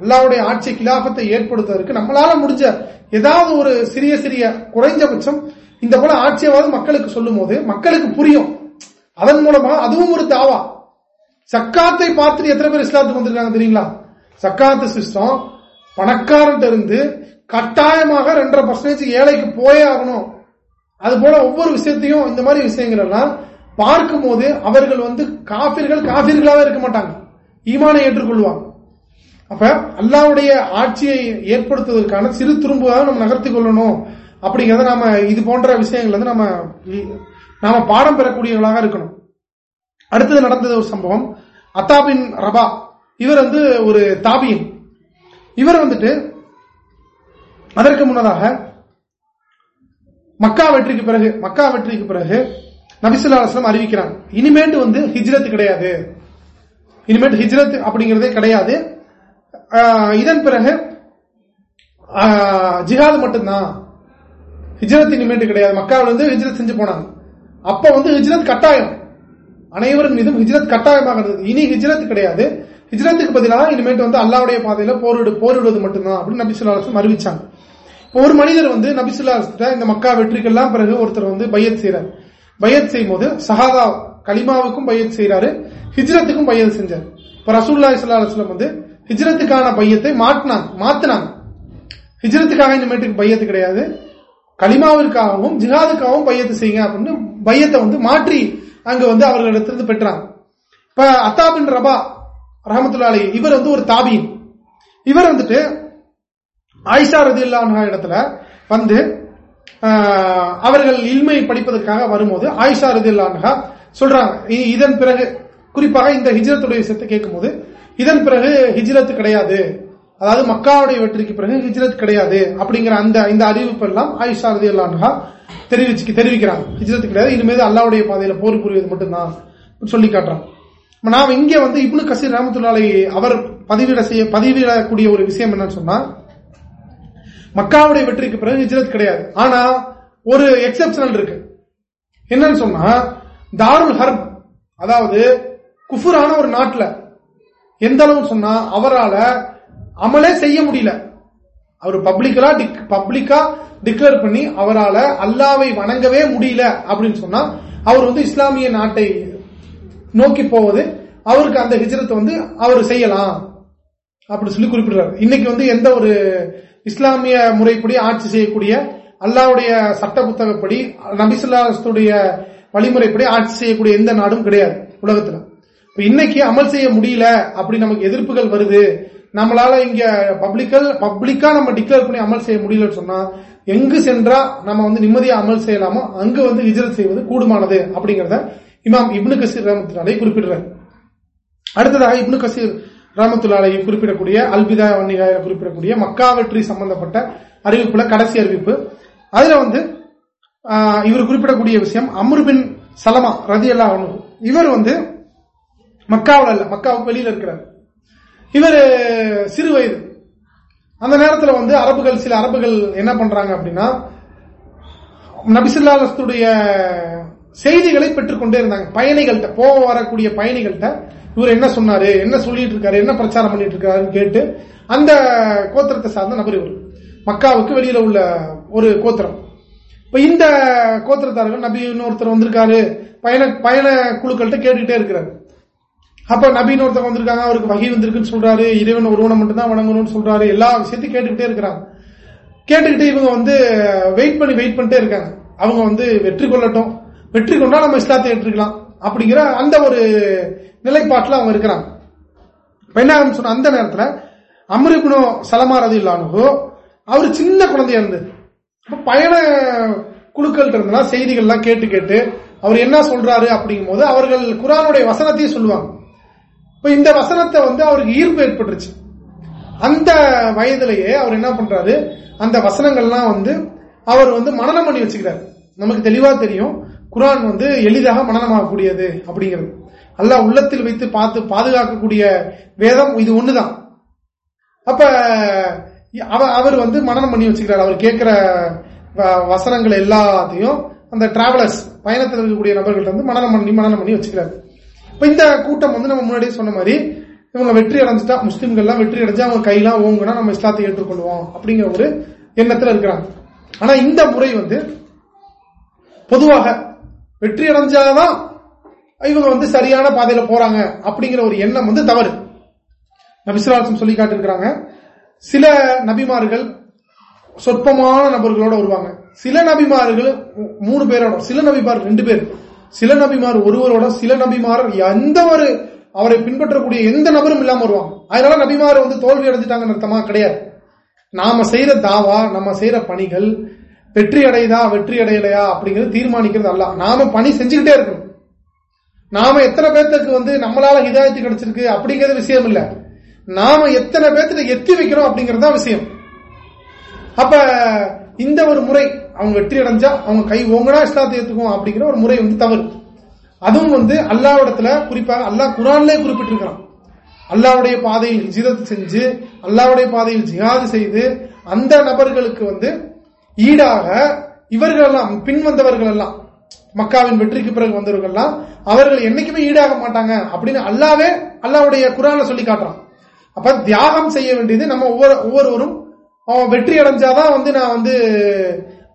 அல்லாவுடைய ஆட்சி கிலாபத்தை ஏற்படுத்துவதற்கு நம்மளால முடிஞ்ச ஏதாவது ஒரு சிறிய சிறிய குறைஞ்சபட்சம் இந்த போல ஆட்சியாவது மக்களுக்கு சொல்லும் போது மக்களுக்கு புரியும். அதன் மூலமா அதுவும் ஒரு தாவா. சக்காத்தை பார்த்துட்டு எத்தனை பேர் இஸ்லாத்துக்கு வந்திருக்காங்க தெரியுங்களா? சக்காத்து சிஸ்டம் பணக்காரன் இருந்து கட்டாயமாக ரெண்டரை பர்சன்டேஜ் ஏழைக்கு போயே ஆகணும். அது போல ஒவ்வொரு விஷயத்தையும் இந்த மாதிரி விஷயங்கள் எல்லாம் பார்க்கும் போது அவர்கள் வந்து காபிர்கள் காபிர்களாக இருக்க மாட்டாங்க. ஈமானை ஏற்றுக்கொள்வாங்க. அப்ப அல்லாவுடைய ஆட்சியை ஏற்படுத்துவதற்கான சிறு துரும்புவாக நம்ம நகர்த்தி கொள்ளணும். அப்படிங்கறத நாம இது போன்ற விஷயங்கள் வந்து நம்ம நாம பாடம் பெறக்கூடியவர்களாக இருக்கணும். அடுத்தது நடந்தது ஒரு சம்பவம். அத்தாபின் ரபா. இவர் வந்து ஒரு தாபியன். இவர் வந்துட்டு அதற்கு முன்னதாக மக்கா வெற்றிக்கு பிறகு மக்கா வெற்றிக்கு பிறகு நபிசுல்லா அலுவலம் அறிவிக்கிறாங்க. இனிமேட்டு வந்து ஹிஜ்ரத் கிடையாது. இனிமேட்டு ஹிஜ்ரத் அப்படிங்கறதே கிடையாது. இதன் பிறகு ஜிஹாது மட்டும்தான். ஹிஜ்ரத் இனிமேட்டு கிடையாது. மக்காவில் வந்து ஹிஜ்ரத் செஞ்சு போனாங்க. அப்ப வந்து ஹிஜ்ரத் கட்டாயம். அனைவரும் மீதும் ஹிஜ்ரத் கட்டாயமாக இருந்தது. இனி ஹிஜ்ரத் கிடையாது. ஹிஜ்ரத்துக்கு பதிலாக இனிமேட்டு வந்து அல்லாவுடைய பாதையில போரிடு போரிடுவது மட்டும்தான் அப்படின்னு நபிசுல்லா அறிவிச்சாங்க. ஒரு மனிதர் வந்து நபிசுல்லா இந்த மக்கா வெற்றிக்கெல்லாம் பிறகு ஒருத்தர் வந்து பையத் செய்யறாரு பையத் செய்யும் போது சஹாதா கலிமாவுக்கும் பையத் செய்யறாரு ஹிஜ்ரத்துக்கும் பையத் செஞ்சார். இப்ப ரசூல்லா இஸ்லா அலுவலம் வந்து ஹிஜ்ரத்துக்கான பையத்தை மாட்டினாங்க மாத்தினாங்க. ஹிஜ்ரத்துக்காக இந்த மேட்டுக்கு பையத்து கிடையாது. கலிமாவிற்காகவும் ஜிஹாதுக்காகவும் பையத்து செய்யுங்க அப்படின்னு பையத்தை வந்து மாற்றி அங்க வந்து அவர்களிடத்திலிருந்து பெற்றாங்க. இப்ப அத்தாபின் ரபா ரஹமத்துல்லாலி இவர் வந்து ஒரு தாபியின். இவர் வந்துட்டு ஆயிஷா ரதி இடத்துல வந்து அவர்கள் இல்மை படிப்பதற்காக வரும்போது ஆயிஷா ரதி சொல்றாங்க. இதன் பிறகு குறிப்பாக இந்த ஹிஜ்ரத்துடைய விஷயத்தை கேட்கும்போது இதன் பிறகு ஹிஜ்ரத் கிடையாது. அதாவது மக்காவுடைய வெற்றிக்கு பிறகு ஹிஜ்ரத் கிடையாது அப்படிங்கிற அந்த இந்த அறிவிப்பு எல்லாம் ஆயிஷா ரதி அல்லான்ஹா தெரிவிச்சு தெரிவிக்கிறாங்க. ஹிஜ்ரத் கிடையாது. இனிமேல் அல்லாவுடைய பாதையில போர் புரிவது மட்டும்தான் சொல்லி காட்டுறான் நாம் இங்க வந்து இப்னு கசீர் ராமத்துல்லாலை அவர் பதிவிட செய்ய பதிவிடக்கூடிய ஒரு விஷயம் என்னன்னு சொன்னா மக்காவுடைய வெற்றிக்கு பிறகு ஹிஜ்ரத் கிடையாது. ஆனா ஒரு எக்ஸப்ஷனல் இருக்கு. என்னன்னு சொன்னா தாருல் ஹர்ப் அதாவது குஃபுரான ஒரு நாட்டில் எந்த அளவு சொன்னா அவரால் அமலே செய்ய முடியல. அவர் பப்ளிக்கலா பப்ளிக்கா டிக்ளேர் பண்ணி அவரால் அல்லாவை வணங்கவே முடியல அப்படின்னு சொன்னா அவர் வந்து இஸ்லாமிய நாட்டை நோக்கி போவது அவருக்கு அந்த ஹிஜரத்தை வந்து அவர் செய்யலாம் அப்படி சொல்லி குறிப்பிடுறாரு. இன்னைக்கு வந்து எந்த ஒரு இஸ்லாமிய முறைப்படி ஆட்சி செய்யக்கூடிய அல்லாவுடைய சட்ட புத்தகப்படி நபிசுல்லாத்துடைய வழிமுறைப்படி ஆட்சி செய்யக்கூடிய எந்த நாடும் கிடையாது உலகத்துல. இப்ப இன்னைக்கு அமல் செய்ய முடியல அப்படி நமக்கு எதிர்ப்புகள் வருது. நம்மளால இங்க பப்ளிக்கல் பப்ளிக்கா நம்ம டிக்ளேர் பண்ணி அமல் செய்ய முடியலன்னு சொன்னா எங்கு சென்றா நம்ம வந்து நிம்மதியா அமல் செய்யலாமோ அங்கு வந்து ஹிஜரத் செய்வது கூடுமானது அப்படிங்கறத இமாம் இப்னு கசீர் ரஹமத்துல்லாலை குறிப்பிடுறார். அடுத்ததாக இப்னு கசீர் ரஹமத்துல்லாலை குறிப்பிடக்கூடிய அல்பிதா வன்னிகாயில குறிப்பிடக்கூடிய மக்கா வெற்றி சம்பந்தப்பட்ட அறிவிப்புல கடைசி அறிவிப்பு. அதுல வந்து இவர் குறிப்பிடக்கூடிய விஷயம் அம்ருபின் சலமா ரதி அல்லா இவர் வந்து மக்காவில் அல்ல மக்காவுக்கு வெளியில இருக்கிறார். இவர் சிறு வயது. அந்த நேரத்தில் வந்து அரபுகள் சில அரபுகள் என்ன பண்றாங்க அப்படின்னா நபிசுல்லாத்துடைய செய்திகளை பெற்றுக்கொண்டே இருந்தாங்க. பயணிகள்கிட்ட போக வரக்கூடிய பயணிகள்கிட்ட இவர் என்ன சொன்னாரு? என்ன சொல்லிட்டு இருக்காரு என்ன பிரச்சாரம் பண்ணிட்டு இருக்காருன்னு கேட்டு அந்த கோத்திரத்தை சார்ந்த நபர் இவர். மக்காவுக்கு வெளியில உள்ள ஒரு கோத்திரம். இப்ப இந்த கோத்திரத்தார்கள் நபி இன்னொருத்தர் வந்திருக்காரு. பயண பயண குழுக்கள்கிட்ட கேட்டுக்கிட்டே இருக்கிறாரு. அப்ப நபின்னு ஒருத்தர் வந்திருக்காங்க அவருக்கு வகை வந்திருக்குன்னு சொல்றாரு. இறைவன் ஒருவனை மட்டும் தான் வணங்கணும்னு சொல்றாரு. எல்லா விஷயத்தையும் கேட்டுக்கிட்டே இருக்கிறாங்க. கேட்டுக்கிட்டு இவங்க வந்து வெயிட் பண்ணி வெயிட் பண்ணிட்டே இருக்காங்க. அவங்க வந்து வெற்றி கொள்ளட்டும். வெற்றி கொண்டா நம்ம இஸ்லாத்தை ஏற்றுக்கலாம். அப்படிங்கிற அந்த ஒரு நிலைப்பாட்டில் அவங்க இருக்கிறாங்க என்ன சொன்ன அந்த நேரத்தில் அமருபினோ சலமாறது இல்லானோ அவர் சின்ன குழந்தையா இருந்தது பயண குழுக்கள்கிட்ட இருந்தா செய்திகள்லாம் கேட்டு கேட்டு அவர் என்ன சொல்றாரு அப்படிங்கும் போது அவர்கள் குரானுடைய வசனத்தையும் சொல்லுவாங்க. இப்ப இந்த வசனத்தை வந்து அவருக்கு ஈர்ப்பு ஏற்பட்டுருச்சு. அந்த வயதிலேயே அவர் என்ன பண்றாரு அந்த வசனங்கள்லாம் வந்து அவர் வந்து மனநம் பண்ணி வச்சுக்கிறார். நமக்கு தெளிவா தெரியும் குரான் வந்து எளிதாக மனநமாகக்கூடியது அப்படிங்கிறது. அல்ல உள்ளத்தில் வைத்து பார்த்து பாதுகாக்கக்கூடிய வேதம் இது ஒண்ணுதான். அப்ப அவர் வந்து மனநம் பண்ணி வச்சுக்கிறார். அவர் கேட்கிற வசனங்கள் எல்லாத்தையும் அந்த டிராவலர்ஸ் பயணத்தில் இருக்கக்கூடிய நபர்கள்ட்ட வந்து மனநம் பண்ணி மனநம் பண்ணி வச்சுக்கிறார். இப்ப இந்த கூட்டம் வந்து நம்ம முன்னாடியே சொன்ன மாதிரி இவங்க வெற்றி அடைஞ்சிட்டா முஸ்லீம்கள்லாம் வெற்றி அடைஞ்சு அவங்க கையெல்லாம் ஓங்குனா நம்ம இஸ்லாத்தை ஏற்றுக்கொள்வோம் அப்படிங்கிற ஒரு எண்ணத்துல இருக்கிறாங்க. ஆனா இந்த முறை வந்து பொதுவாக வெற்றி அடைஞ்சாதான் இவங்க வந்து சரியான பாதையில போறாங்க அப்படிங்கிற ஒரு எண்ணம் வந்து தவறு. நபிசுலாசம் சொல்லி காட்டிருக்கிறாங்க சில நபிமார்கள் சொற்பமான நபர்களோட வருவாங்க. சில நபிமார்கள் மூணு பேரோட சில நபிமார் ரெண்டு பேர். சில நபிமார் ஒருவரோட சில நபிமார் எந்த ஒரு அவரை பின்பற்றக்கூடிய எந்த நபரும் இல்லாம வருவாங்க. அதனால நபிமார் வந்து தோல்வி அடைஞ்சிட்டாங்கன்னு அர்த்தமா? கிடையாது. நாம செய்யற தாவா நம்ம செய்யற பணிகள் வெற்றி அடையுதா வெற்றி அடையலையா அப்படிங்கிறது தீர்மானிக்கிறது அல்ல நாம பணி செஞ்சுக்கிட்டே இருக்கணும். நாம எத்தனை பேர்த்துக்கு வந்து நம்மளால ஹிதாயத்து கிடைச்சிருக்கு அப்படிங்கிறது விஷயம் இல்ல. நாம எத்தனை பேர்த்துக்கு எத்தி வைக்கிறோம் அப்படிங்கறது விஷயம். அப்ப இந்த ஒரு முறை அவங்க வெற்றி அடைஞ்சா அவங்க கை ஓங்கனா இஸ்லாத்தை ஏத்துக்கும் அப்படிங்கிற ஒரு முறை வந்து தவறு. அதுவும் வந்து அல்லாவிடத்துல குறிப்பாக அல்லாஹ் குரான்லேயே குறிப்பிட்டிருக்கிறான். அல்லாவுடைய பாதையில் ஹிஜிரத் செஞ்சு அல்லாவுடைய பாதையில் ஜிஹாது செய்து அந்த நபர்களுக்கு வந்து ஈடாக இவர்கள் எல்லாம் பின் வந்தவர்கள் எல்லாம் மக்காவின் வெற்றிக்கு பிறகு வந்தவர்கள்லாம் அவர்கள் என்னைக்குமே ஈடாக மாட்டாங்க அப்படின்னு அல்லாவே அல்லாவுடைய குரான்ல சொல்லி காட்டுறான். அப்ப தியாகம் செய்ய வேண்டியது நம்ம ஒவ்வொரு ஒவ்வொருவரும் அவன் வெற்றி அடைஞ்சாதான் வந்து நான் வந்து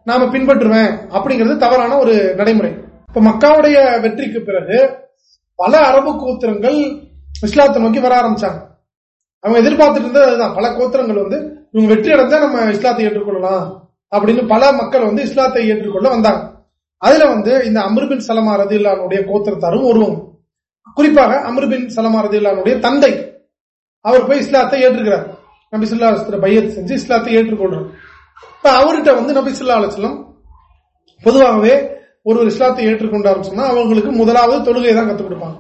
நாம பின்பற்றுவேன் அப்படிங்கிறது தவறான ஒரு நடைமுறை. இப்ப மக்காவுடைய வெற்றிக்கு பிறகு பல அரபு கோத்திரங்கள் இஸ்லாத்தை நோக்கி வர ஆரம்பிச்சாங்க. அவங்க எதிர்பார்த்துட்டு இருந்தது அதுதான். பல கோத்திரங்கள் வந்து இவங்க வெற்றி அடைஞ்சா நம்ம இஸ்லாத்தை ஏற்றுக்கொள்ளலாம் அப்படின்னு பல மக்கள் வந்து இஸ்லாத்தை ஏற்றுக்கொள்ள வந்தாங்க. அதுல வந்து இந்த அமிர்பின் சலமா ரதில்லானுடைய கோத்திரத்தாரும் ஒருவங்க குறிப்பாக அமிர்பின் சலமா ரதில்லானுடைய தந்தை அவர் போய் இஸ்லாத்தை ஏற்றுக்கிறார். நபி சொல்லா பையத் செஞ்சு இஸ்லாத்தை ஏற்றுக்கொள்றார். இப்ப அவர்கிட்ட வந்து நபி சொல்லா அலுவலம் பொதுவாகவே ஒரு இஸ்லாத்தை ஏற்றுக்கொண்டார் சொன்னா அவங்களுக்கு முதலாவது தொழுகை தான் கத்துக் கொடுப்பாங்க.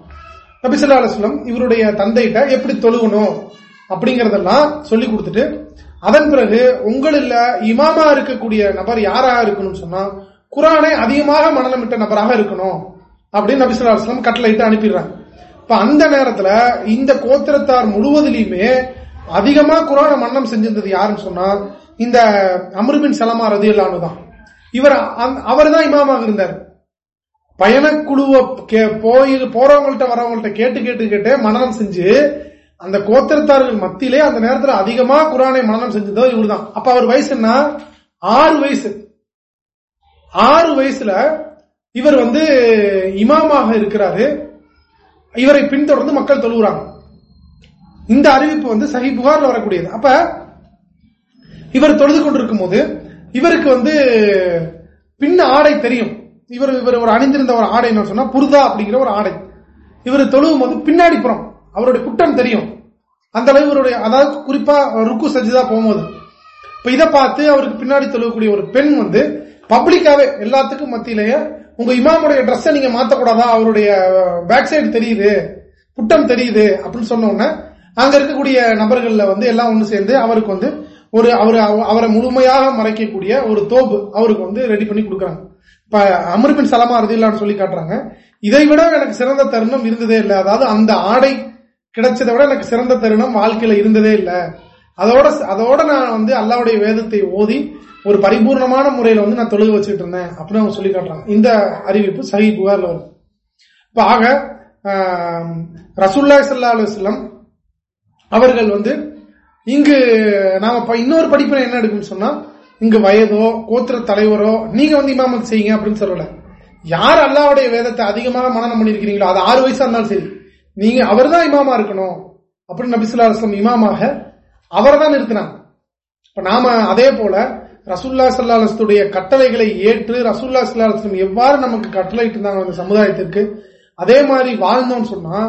நபி சொல்லா அலுவலம் இவருடைய தந்தைகிட்ட எப்படி தொழுகணும் அப்படிங்கறதெல்லாம் சொல்லி கொடுத்துட்டு அதன் பிறகு உங்களில் இமாமா இருக்கக்கூடிய நபர் யாராக இருக்கணும்னு சொன்னா குரானை அதிகமாக மனநமிட்ட நபராக இருக்கணும் அப்படின்னு நபிசுல்லா அலுவலம் கட்டளையிட்டு அனுப்பிடுறாங்க. இப்ப அந்த நேரத்துல இந்த கோத்திரத்தார் முழுவதிலுமே அதிகமா குரான மன்னம் செஞ்சிருந்தது யாருன்னு சொன்னா இந்த அமருபின் சலமா ரதியல்லானுதான் இவர் அவர் தான் இமாமாக இருந்தார். பயணக்குழுவை போய் போறவங்கள்ட்ட வரவங்கள்ட்ட கேட்டு கேட்டு கேட்டு மனநம் செஞ்சு அந்த கோத்திரத்தார்கள் மத்தியிலே அந்த நேரத்தில் அதிகமா குரானை மனநம் செஞ்சதோ இவர் தான் அப்ப அவர் வயசு என்ன? ஆறு வயசு. ஆறு வயசுல இவர் வந்து இமாமாக இருக்கிறாரு. இவரை பின்தொடர்ந்து மக்கள் தொழுகிறாங்க இந்த அறிவிப்பு வந்து சஹி புகார்ல வரக்கூடியது. அப்ப இவர் தொழுது கொண்டிருக்கும் போது இவருக்கு வந்து பின்ன ஆடை தெரியும். இவர் இவர் ஒரு அணிந்திருந்த ஒரு ஆடை என்ன சொன்னா புருதா அப்படிங்கிற ஒரு ஆடை. இவர் தொழுவும் போது பின்னாடி புறம் அவருடைய குட்டம் தெரியும். அந்த அளவு இவருடைய அதாவது குறிப்பா ருக்கு சஜிதா போகும்போது. இப்ப இதை பார்த்து அவருக்கு பின்னாடி தொழுகக்கூடிய ஒரு பெண் வந்து பப்ளிக்காவே எல்லாத்துக்கும் மத்தியிலேயே உங்க இமாமுடைய ட்ரெஸ்ஸை நீங்க மாத்தக்கூடாதா? அவருடைய பேக் சைடு தெரியுது குட்டம் தெரியுது அப்படின்னு சொன்ன உடனே அங்க இருக்கக்கூடிய நபர்கள்ல வந்து எல்லாம் ஒண்ணு சேர்ந்து அவருக்கு வந்து ஒரு அவர் அவரை முழுமையாக மறைக்கக்கூடிய ஒரு தோப்பு அவருக்கு வந்து ரெடி பண்ணி கொடுக்குறாங்க. இப்ப அமர்பின் சலமா அறுதில்லான்னு சொல்லி காட்டுறாங்க. இதை விட எனக்கு சிறந்த தருணம் இருந்ததே இல்லை. அதாவது அந்த ஆடை கிடைச்சதை விட எனக்கு சிறந்த தருணம் வாழ்க்கையில இருந்ததே இல்லை. அதோட அதோட நான் வந்து அல்லாவுடைய வேதத்தை ஓதி ஒரு பரிபூர்ணமான முறையில வந்து நான் தொழுக வச்சுட்டு இருந்தேன் அப்படின்னு அவங்க சொல்லி காட்டுறாங்க. இந்த அறிவிப்பு சஹி புகார்ல வரும். இப்ப ஆக ரசூல்லா சல்லா அலுவலம் அவர்கள் வந்து இங்கு நாம இன்னொரு படிப்புல என்ன எடுக்கும் சொன்னா இங்கு வயதோ கோத்திர தலைவரோ நீங்க வந்து இமாமத் செய்யுங்க அப்படின்னு சொல்லல. யார் அல்லாவுடைய வேதத்தை அதிகமாக மனநம் பண்ணிருக்கிறீங்களோ அது ஆறு வயசா இருந்தாலும் சரி நீங்க அவர் தான் இமாமா இருக்கணும் அப்படின்னு நபிசுல்லா அலுவலம் இமாமாக அவரை தான் நிறுத்தினாங்க. இப்ப நாம அதே போல ரசூல்லா சல்லாஹத்துடைய கட்டளைகளை ஏற்று ரசூல்லா சல்லாஹம் எவ்வாறு நமக்கு கட்டளையிட்டு இருந்தாங்க அந்த சமுதாயத்திற்கு? அதே மாதிரி வாழ்ந்தோம்னு சொன்னா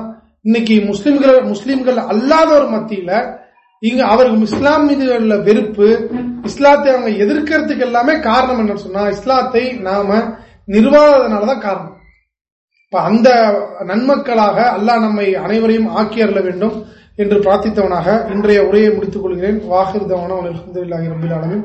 இன்னைக்கு முஸ்லிம்கள் முஸ்லிம்கள் அல்லாதவர் மத்தியில இங்க அவருக்கு இஸ்லாம் மீது உள்ள வெறுப்பு இஸ்லாத்தை அவங்க எதிர்க்கிறதுக்கு எல்லாமே காரணம் என்னன்னு சொன்னா இஸ்லாத்தை நாம நிர்வாகத்தினாலதான் காரணம். இப்ப அந்த நன்மக்களாக அல்லாஹ் நம்மை அனைவரையும் ஆக்கி அருள வேண்டும் என்று பிரார்த்தித்தவனாக இன்றைய உரையை முடித்துக் கொள்கிறேன். வாஹிர் தவனா அலமதுல்லாஹி ரபில் ஆலமின்.